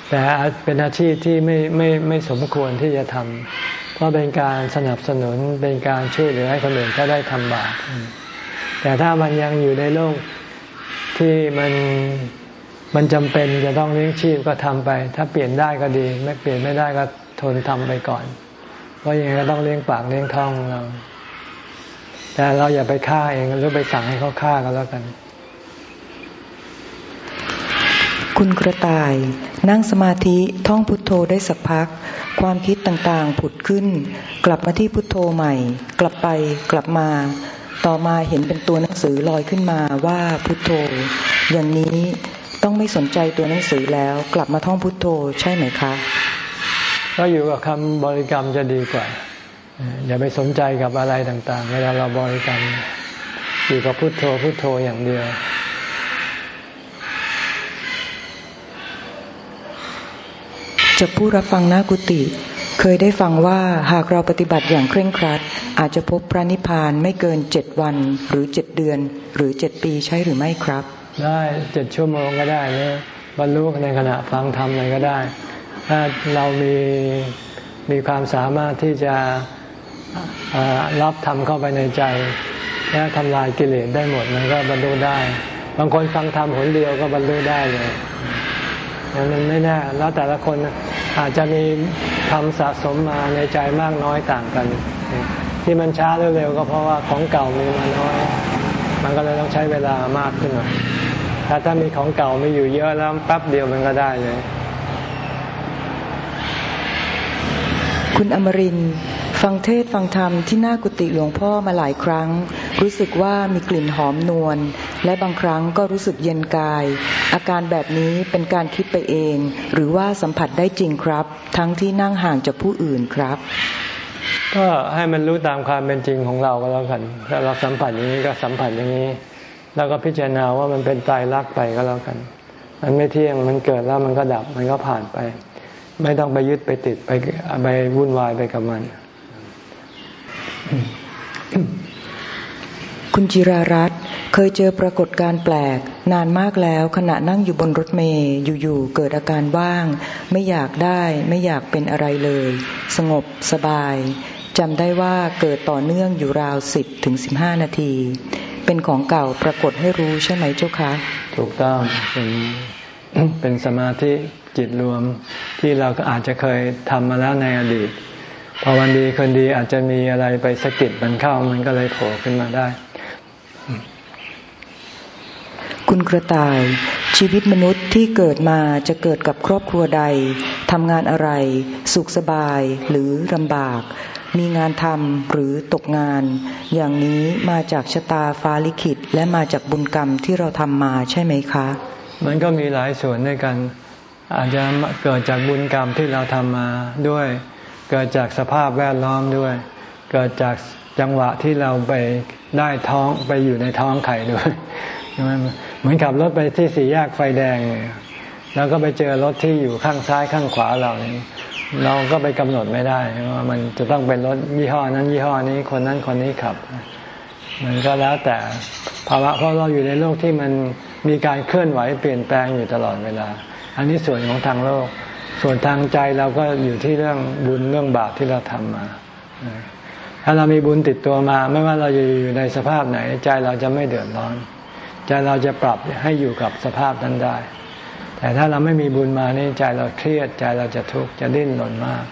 แต่เป็นอาชีพที่ไม่ไม่ไม่สมควรที่จะทำเพราะเป็นการสนับสนุนเป็นการช่วยเหลือให้คนอื่นเขาได้ทำบาปแต่ถ้ามันยังอยู่ในโลกที่มันมันจำเป็นจะต้องเลี้ยงชีพก็ทำไป ถ้าเปลี่ยนได้ก็ดี ไม่เปลี่ยนไม่ได้ก็ทนทำไปก่อน เพราะยังไงก็ต้องเลี้ยงปากเลี้ยงท้องเรา แต่เราอย่าไปฆ่าเองหรือไปสั่งให้เขาฆ่ากันแล้วกัน คุณกระต่าย นั่งสมาธิท่องพุทโธได้สักพัก ความคิดต่างๆผุดขึ้น กลับมาที่พุทโธใหม่ กลับไปกลับมา ต่อมาเห็นเป็นตัวหนังสือลอยขึ้นมาว่าพุทโธ อย่างนี้ต้องไม่สนใจตัวหนังสือแล้ว กลับมาท่องพุทโธใช่ไหมคะ ก็อยู่กับคำบริกรรมจะดีกว่า อย่าไปสนใจกับอะไรต่าง ๆ เวลาเราบริกรรมอยู่กับพุโทโธพุโทโธอย่างเดียว จะผู้รับฟังหน้ากุฏิเคยได้ฟังว่าหากเราปฏิบัติอย่างเคร่งครัด อาจจะพบพระนิพพานไม่เกินเจ็ดวัน หรือเจ็ดเดือน หรือเจ็ดปีใช่หรือไม่ครับ ได้เจ็ดชั่วโมงก็ได้เลยบรรลุในขณะฟังธรรมอะไรก็ได้ ถ้าเรามีมีความสามารถที่จะ รับธรรมเข้าไปในใจและทำลายกิเลสได้หมดมันก็บรรลุได้ บางคนฟังธรรมหนเดียวก็บรรลุได้เลยมันไม่แน่แล้วแต่ละคนอาจจะมีทำสะสมมาในใจมากน้อยต่างกัน ที่มันช้าเร็วๆก็เพราะว่าของเก่ามีมาน้อย มันก็เลยต้องใช้เวลามากขึ้นหน่อยถ้าถ้ามีของเก่ามีอยู่เยอะแล้วแป๊บเดียวมันก็ได้เลย คุณอมริน ฟังเทศฟังธรรมที่หน้ากุฏิหลวงพ่อมาหลายครั้ง รู้สึกว่ามีกลิ่นหอมนวลและบางครั้งก็รู้สึกเย็นกาย อาการแบบนี้เป็นการคิดไปเอง หรือว่าสัมผัสได้จริงครับ ทั้งที่นั่งห่างจากผู้อื่นครับ ก็ให้มันรู้ตามความเป็นจริงของเราก็แล้วกันถ้าเราสัมผัสอย่างนี้ก็สัมผัสอย่างนี้ แล้วก็พิจารณาว่ามันเป็นตายรักไปก็แล้วกัน มันไม่เที่ยงมันเกิดแล้วมันก็ดับมันก็ผ่านไป ไม่ต้องไปยึดไปติดไปไปวุ่นวายไปกับมัน คุณจิรารัตน์เคยเจอปรากฏการแปลก นานมากแล้วขณะนั่งอยู่บนรถเมย์อยู่ๆเกิดอาการว่าง ไม่อยากได้ไม่อยากเป็นอะไรเลย สงบสบายจำได้ว่าเกิดต่อเนื่องอยู่ราวสิบถึงสิบห้านาที เป็นของเก่าปรากฏให้รู้ใช่ไหมเจ้าคะ ถูกต้องเป็นเป็นสมาธิจิตรวมที่เราก็อาจจะเคยทำมาแล้วในอดีต พอวันดีคนดีอาจจะมีอะไรไปสะกิดมันเข้ามันก็เลยโผล่ขึ้นมาได้ คุณกระต่าย ชีวิตมนุษย์ที่เกิดมาจะเกิดกับครอบครัวใดทำงานอะไร สุขสบายหรือลำบาก มีงานทำหรือตกงาน อย่างนี้มาจากชะตาฟ้าลิขิต และมาจากบุญกรรมที่เราทำมาใช่ไหมคะ มันก็มีหลายส่วนด้วยกัน อาจจะเกิดจากบุญกรรมที่เราทำมาด้วย เกิดจากสภาพแวดล้อมด้วย เกิดจากจังหวะที่เราไปได้ท้องไปอยู่ในท้องไข่ด้วยเหมือนขับรถไปที่สี่แยกไฟแดง แล้วก็ไปเจอรถที่อยู่ข้างซ้ายข้างขวาเราเนี่ยเราก็ไปกำหนดไม่ได้ว่ามันจะต้องเป็นรถยี่ห้อนั้น ยี่ห้อนี้คนนั้นคนนี้ขับ มันก็แล้วแต่ภาวะเพราะเราอยู่ในโลกที่มันมีการเคลื่อนไหวเปลี่ยนแปลงอยู่ตลอดเวลา อันนี้ส่วนของทางโลก ส่วนทางใจเราก็อยู่ที่เรื่องบุญเรื่องบาปที่เราทำมาถ้าเรามีบุญติดตัวมา ไม่ว่าเราจะอยู่ในสภาพไหน ใจเราจะไม่เดือดร้อน ใจเราจะปรับให้อยู่กับสภาพนั้นได้ แต่ถ้าเราไม่มีบุญมานี่ใจเราเครียด ใจเราจะทุกข์จะดิ้นรนมาก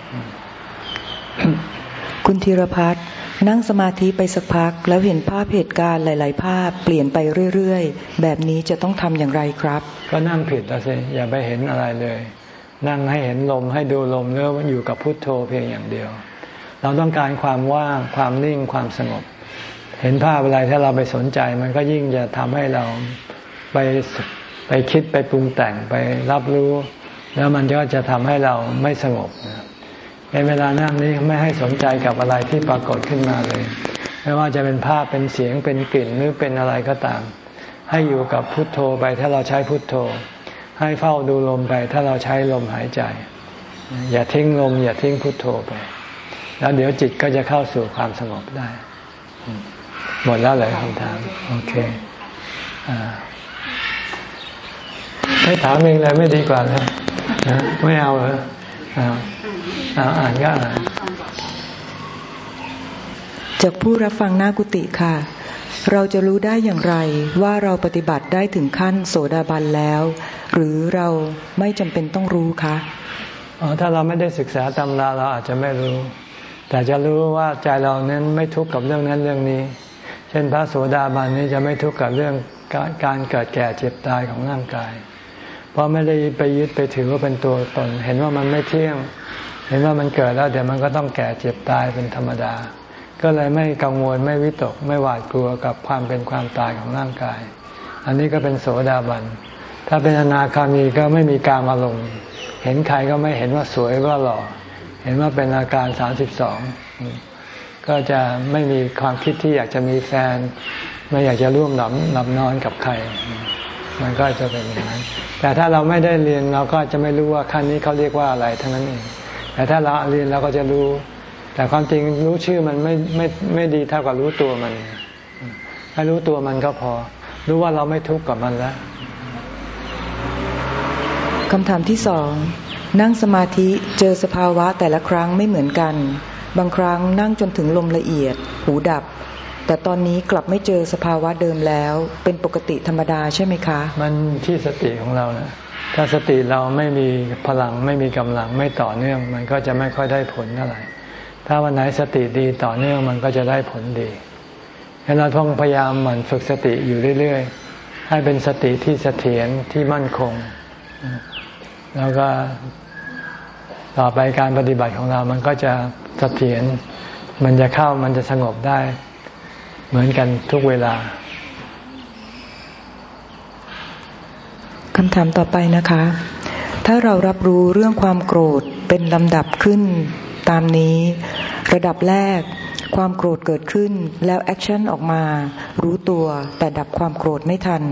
คุณธีรพัฒน์นั่งสมาธิไปสักพัก แล้วเห็นภาพเหตุการณ์หลาย ๆ ภาพ เปลี่ยนไปเรื่อย ๆ แบบนี้จะต้องทำอย่างไรครับ ก็นั่งผิดแล้วสิอย่าไปเห็นอะไรเลย นั่งให้เห็นลมให้ดูลมเนื้ออยู่กับพุทโธเพียงอย่างเดียว เราต้องการความว่างความนิ่งความสงบ เห็นภาพอะไรถ้าเราไปสนใจ มันก็ยิ่งจะทำให้เราไปไปคิดไปปรุงแต่งไปรับรู้ แล้วมันก็จะทำให้เราไม่สงบในเวลานั่งนี้ไม่ให้สนใจกับอะไรที่ปรากฏขึ้นมาเลย ไม่ว่าจะเป็นภาพเป็นเสียงเป็นกลิ่นหรือเป็นอะไรก็ตาม ให้อยู่กับพุทโธไปถ้าเราใช้พุทโธ ให้เฝ้าดูลมไป ถ้าเราใช้ลมหายใจ อย่าทิ้งลม อย่าทิ้งพุทโธไป แล้วเดี๋ยวจิตก็จะเข้าสู่ความสงบได้ หมดแล้วเลยคำถาม โอเคไม่ถามเองเลยไม่ดีกว่าเลยไม่เอาเหรออาอ่านก็อ่านจากผู้รับฟังหน้ากุฏิค่ะ เราจะรู้ได้อย่างไรว่าเราปฏิบัติได้ถึงขั้นโสดาบันแล้ว หรือเราไม่จำเป็นต้องรู้คะอ๋อถ้าเราไม่ได้ศึกษาตำราเราอาจจะไม่รู้ แต่จะรู้ว่าใจเรานั้นไม่ทุกข์กับเรื่องนั้นเรื่องนี้ เช่นพระโสดาบันนี้จะไม่ทุกข์กับเรื่องการเกิดแก่เจ็บตายของร่างกาย เพราะไม่ได้ไปยึดไปถือว่าเป็นตัวตน เห็นว่ามันไม่เที่ยง เห็นว่ามันเกิดแล้วเดี๋ยวมันก็ต้องแก่เจ็บตายเป็นธรรมดา ก็เลยไม่กังวลไม่วิตกไม่หวาดกลัวกับความเป็นความตายของร่างกาย อันนี้ก็เป็นโสดาบัน ถ้าเป็นอนาคามีก็ไม่มีการอารมณ์เห็นใครก็ไม่เห็นว่าสวยว่าหล่อ เห็นว่าเป็นอาการสามสิบสองก็จะไม่มีความคิดที่อยากจะมีแฟน ไม่อยากจะร่วมหลับหลับนอนกับใคร มันก็จะเป็นอย่างนั้น แต่ถ้าเราไม่ได้เรียนเราก็จะไม่รู้ว่าขั้นนี้เขาเรียกว่าอะไรทั้งนั้นเอง แต่ถ้าเราเรียนเราก็จะรู้ แต่ความจริงรู้ชื่อมันไม่ไม่ไม่ดีเท่ากับรู้ตัวมัน ให้รู้ตัวมันก็พอ รู้ว่าเราไม่ทุกข์กับมันแล้ว คำถามที่สองนั่งสมาธิเจอสภาวะแต่ละครั้งไม่เหมือนกัน บางครั้งนั่งจนถึงลมละเอียด หูดับ แต่ตอนนี้กลับไม่เจอสภาวะเดิมแล้ว เป็นปกติธรรมดาใช่ไหมคะ มันที่สติของเรานะถ้าสติเราไม่มีพลังไม่มีกำลังไม่ต่อเนื่อง มันก็จะไม่ค่อยได้ผลเท่าไหร่ถ้าวันไหนสติดีต่อเนื่องมันก็จะได้ผลดีให้เราต้องพยายามหมั่นฝึกสติอยู่เรื่อยๆให้เป็นสติที่เสถียรที่มั่นคง แล้วก็ต่อไปการปฏิบัติของเรามันก็จะสเสถียรมันจะเข้ามันจะสงบได้เหมือนกันทุกเวลาคำถามต่อไปนะคะ ถ้าเรารับรู้เรื่องความโกรธเป็นลำดับขึ้นตามนี้ ระดับแรก ความโกรธเกิดขึ้นแล้วแอคชั่นออกมา รู้ตัวแต่ดับความโกรธไม่ทัน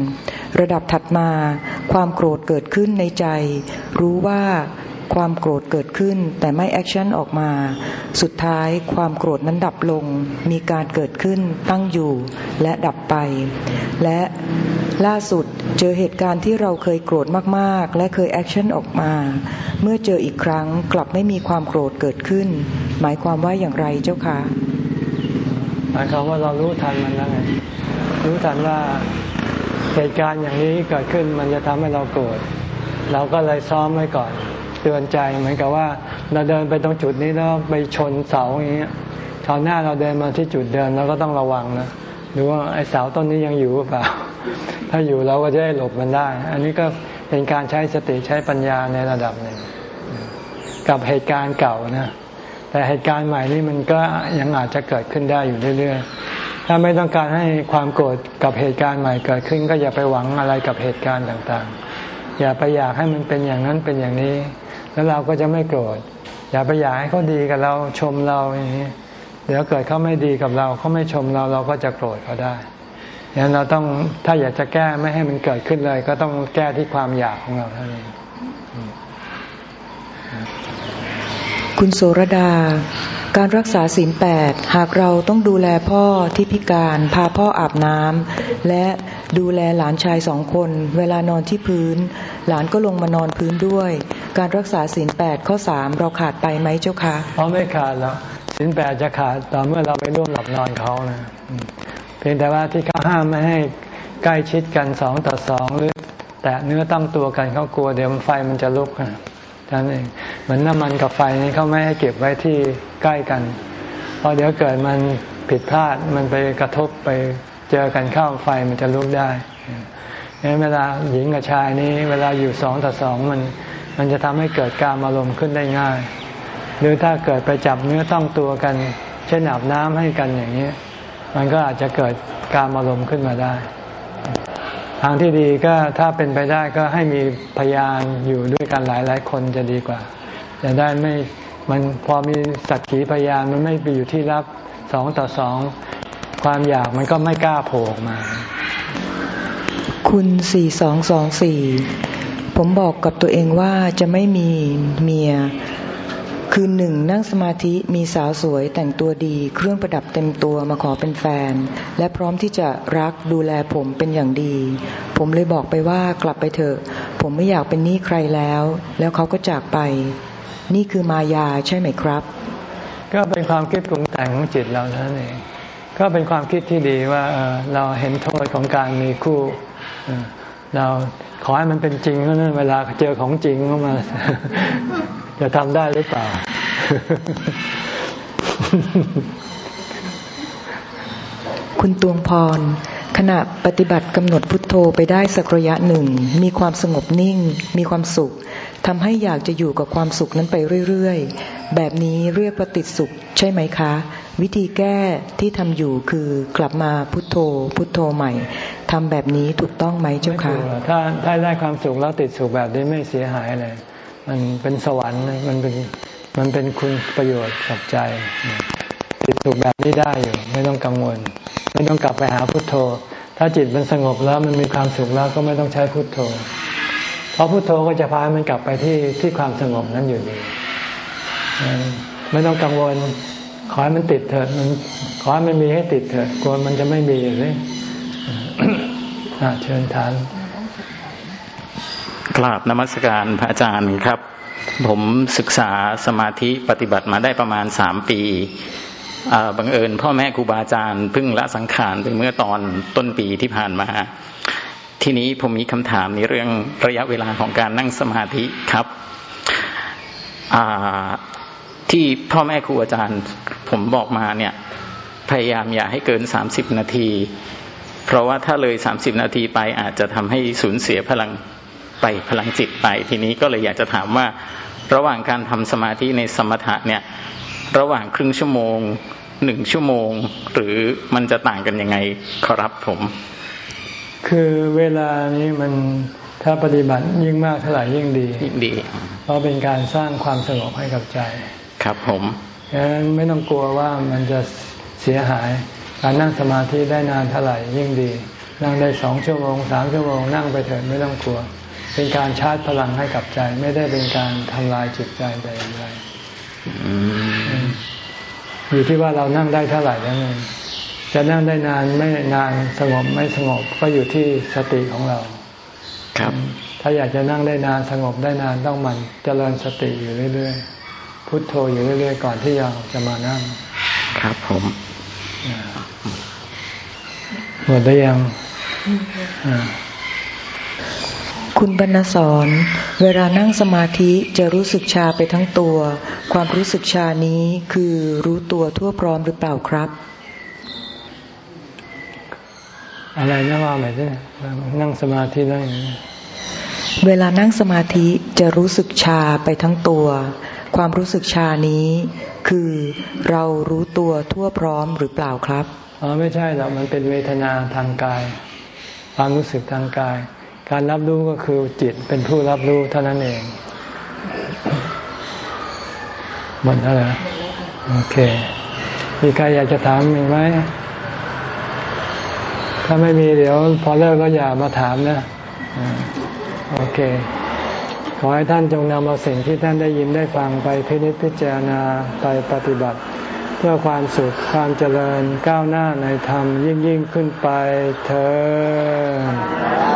ระดับถัดมา ความโกรธเกิดขึ้นในใจ รู้ว่าความโกรธเกิดขึ้นแต่ไม่ action ออกมา สุดท้ายความโกรธนั้นดับลง มีการเกิดขึ้นตั้งอยู่และดับไป และล่าสุดเจอเหตุการณ์ที่เราเคยโกรธมากๆ และเคย action ออกมา เมื่อเจออีกครั้งกลับไม่มีความโกรธเกิดขึ้น หมายความว่าอย่างไรเจ้าคะ หมายความว่าเรารู้ทันมันแล้วไงรู้ทันว่าเหตุการณ์อย่างนี้เกิดขึ้นมันจะทำให้เราโกรธเราก็เลยซ้อมไว้ก่อนเตือนใจเหมือนกับว่า เราเดินไปตรงจุดนี้แล้วไปชนเสาอย่างเงี้ยคราวหน้าเราเดินมาที่จุดเดิมเราก็ต้องระวังนะดูว่าไอ้เสาต้นนี้ยังอยู่หรือเปล่า ถ้าอยู่เราก็จะได้หลบมันได้ อันนี้ก็เป็นการใช้สติใช้ปัญญาในระดับหนึ่งกับเหตุการณ์เก่านะ แต่เหตุการณ์ใหม่นี่มันก็ยังอาจจะเกิดขึ้นได้อยู่เรื่อยๆ ถ้าไม่ต้องการให้ความโกรธกับเหตุการณ์ใหม่เกิดขึ้น ก็อย่าไปหวังอะไรกับเหตุการณ์ต่างๆ อย่าไปอยากให้มันเป็นอย่างนั้นเป็นอย่างนี้ แล้วเราก็จะไม่โกรธ อย่าไปอยากให้เขาดีกับเราชมเราอย่างนี้ เดี๋ยวเกิดเขาไม่ดีกับเราเขาไม่ชมเราเราก็จะโกรธเขาได้ดังนั้นเราต้องถ้าอยากจะแก้ไม่ให้มันเกิดขึ้นเลย ก็ต้องแก้ที่ความอยากของเราเท่านั้น คุณโสรดา การรักษาศีลแปดหากเราต้องดูแลพ่อที่พิการพาพ่ออาบน้ำและดูแลหลานชายสองคน เวลานอนที่พื้น หลานก็ลงมานอนพื้นด้วย การรักษาศีลแปดข้อสามเราขาดไปไหมเจ้าคะเราไม่ขาดแล้วศีลแปดจะขาดต่อเมื่อเราไปร่วมหลับนอนเขานะเพียงแต่ว่าที่เขาห้ามไม่ให้ใกล้ชิดกันสองต่อสองหรือ แต่เนื้อตั้งตัวกันเขากลัวเดี๋ยวไฟมันจะลุกนะ นั่นเองเหมือนน้ำมันกับไฟนี่เขาไม่ให้เก็บไว้ที่ใกล้กัน เพราะเดี๋ยวเกิดมันผิดพลาดมันไปกระทบไปเจอกันเข้าไฟมันจะลุกได้งั้นเวลาหญิงกับชายนี้ เวลาอยู่สองต่อสองมัน มันจะทำให้เกิดการอารมณ์ขึ้นได้ง่าย หรือถ้าเกิดไปจับเนื้อต้องตัวกัน เช่นอาบน้ำให้กันอย่างนี้ มันก็อาจจะเกิดการอารมณ์ขึ้นมาได้ ทางที่ดีก็ถ้าเป็นไปได้ก็ให้มีพยานอยู่ด้วยกันหลายหลายคนจะดีกว่า จะได้ไม่มันพอมีสักขีพยานมันไม่ไปอยู่ที่รับสองต่อสองความอยากมันก็ไม่กล้าโผล่ออกมา คุณสี่สองสองสี่ผมบอกกับตัวเองว่าจะไม่มีเมีย คืนหนึ่งนั่งสมาธิมีสาวสวยแต่งตัวดี เครื่องประดับเต็มตัวมาขอเป็นแฟน และพร้อมที่จะรักดูแลผมเป็นอย่างดี ผมเลยบอกไปว่ากลับไปเถอะ ผมไม่อยากเป็นหนี้ใครแล้ว แล้วเขาก็จากไป นี่คือมายาใช่ไหมครับ ก็เป็นความคิดปรุงแต่งของจิตเราเท่านั้นเองก็เป็นความคิดที่ดีว่าเราเห็นโทษของการมีคู่เรา ขอให้มันเป็นจริงนั่นเวลาเจอของจริงเข้ามา จะทำได้หรือเปล่า คุณตวงพร ขณะปฏิบัติกำหนดพุทโธไปได้สักระยะหนึ่ง มีความสงบนิ่ง มีความสุข ทำให้อยากจะอยู่กับความสุขนั้นไปเรื่อยๆ แบบนี้เรียกว่าติดสุขใช่ไหมคะ วิธีแก้ที่ทำอยู่คือกลับมาพุทโธ พุทโธใหม่ทำแบบนี้ถูกต้องไหมเจ้าคะถ้าถ้าได้ความสุขแล้วติดสุขแบบนี้ไม่เสียหายเลย มันเป็นสวรรค์มันเป็นมันเป็นคุณประโยชน์กับใจ ติดสุขแบบนี้ได้อยู่ไม่ต้องกังวล ไม่ต้องกลับไปหาพุทโธ ถ้าจิตมันสงบแล้วมันมีความสุขแล้วก็ไม่ต้องใช้พุทโธ เพราะพุทโธก็จะพามันกลับไปที่ที่ความสงบนั้นอยู่ดีไม่ต้องกังวล ขอให้มันติดเถิดมันขอให้มันมีให้ติดเถิดกลัวมันจะไม่มีเลยเชิญทานกราบนมัสการพระอาจารย์ครับ ผมศึกษาสมาธิปฏิบัติมาได้ประมาณสามปีบังเอิญพ่อแม่ครูบาอาจารย์เพิ่งละสังขารไปเมื่อตอนต้นปีที่ผ่านมา ทีนี้ผมมีคำถามในเรื่องระยะเวลาของการนั่งสมาธิครับที่พ่อแม่ครูอาจารย์ ผมบอกมาเนี่ย พยายามอย่าให้เกินสามสิบนาที เพราะว่าถ้าเลยสามสิบนาทีไปอาจจะทำให้สูญเสียพลังไปพลังจิตไป ทีนี้ก็เลยอยากจะถามว่า ระหว่างการทำสมาธิในสมถะเนี่ย ระหว่างครึ่งชั่วโมงหนึ่งชั่วโมง หรือมันจะต่างกันยังไงครับผม คือเวลานี้มันถ้าปฏิบัติยิ่งมากเท่าไหร่ยิ่งดียิ่งดี เพราะเป็นการสร้างความสงบให้กับใจ ครับผมดังนั้นไม่ต้องกลัวว่ามันจะเสียหาย การนั่งสมาธิได้นานเท่าไหร่ยิ่งดี นั่งได้สองชั่วโมงสามชั่วโมงนั่งไปเถิดไม่ต้องกลัว เป็นการชาร์จพลังให้กับใจ ไม่ได้เป็นการทำลายจิตใจแต่อย่างไรอยู่ที่ว่าเรานั่งได้เท่าไหร่แล้วเอง จะนั่งได้นานไม่นานสงบไม่สงบก็อยู่ที่สติของเรา ครับ ถ้าอยากจะนั่งได้นานสงบได้นานต้องมันเจริญสติอยู่เรื่อยๆพุทโธอยู่เรื่อยๆก่อนที่เราจะมานั่ง ครับผมหมดได้ยังคุณบรรณสอนเวลานั่งสมาธิจะรู้สึกชาไปทั้งตัว ความรู้สึกชานี้คือรู้ตัวทั่วพร้อมหรือเปล่าครับ อะไรนะว่าไหมเนี่ยนั่งสมาธินั่งเวลานั่งสมาธิจะรู้สึกชาไปทั้งตัว ความรู้สึกชานี้ คือเรารู้ตัวทั่วพร้อมหรือเปล่าครับอ๋อไม่ใช่หรอกมันเป็นเวทนาทางกาย ความรู้สึกทางกาย การรับรู้ก็คือจิตเป็นผู้รับรู้เท่านั้นเองหมดแล้วเหรอโอเค มีใครอยากจะถามมีไหม ถ้าไม่มีเดี๋ยวพอเลิกก็อย่ามาถามนะโอเค ขอให้ท่านจงนำเอาสิ่งที่ท่านได้ยินได้ฟังไปพินิจพิจารณาไปปฏิบัติ เพื่อความสุขความเจริญก้าวหน้าในธรรมยิ่งยิ่งขึ้นไปเธอ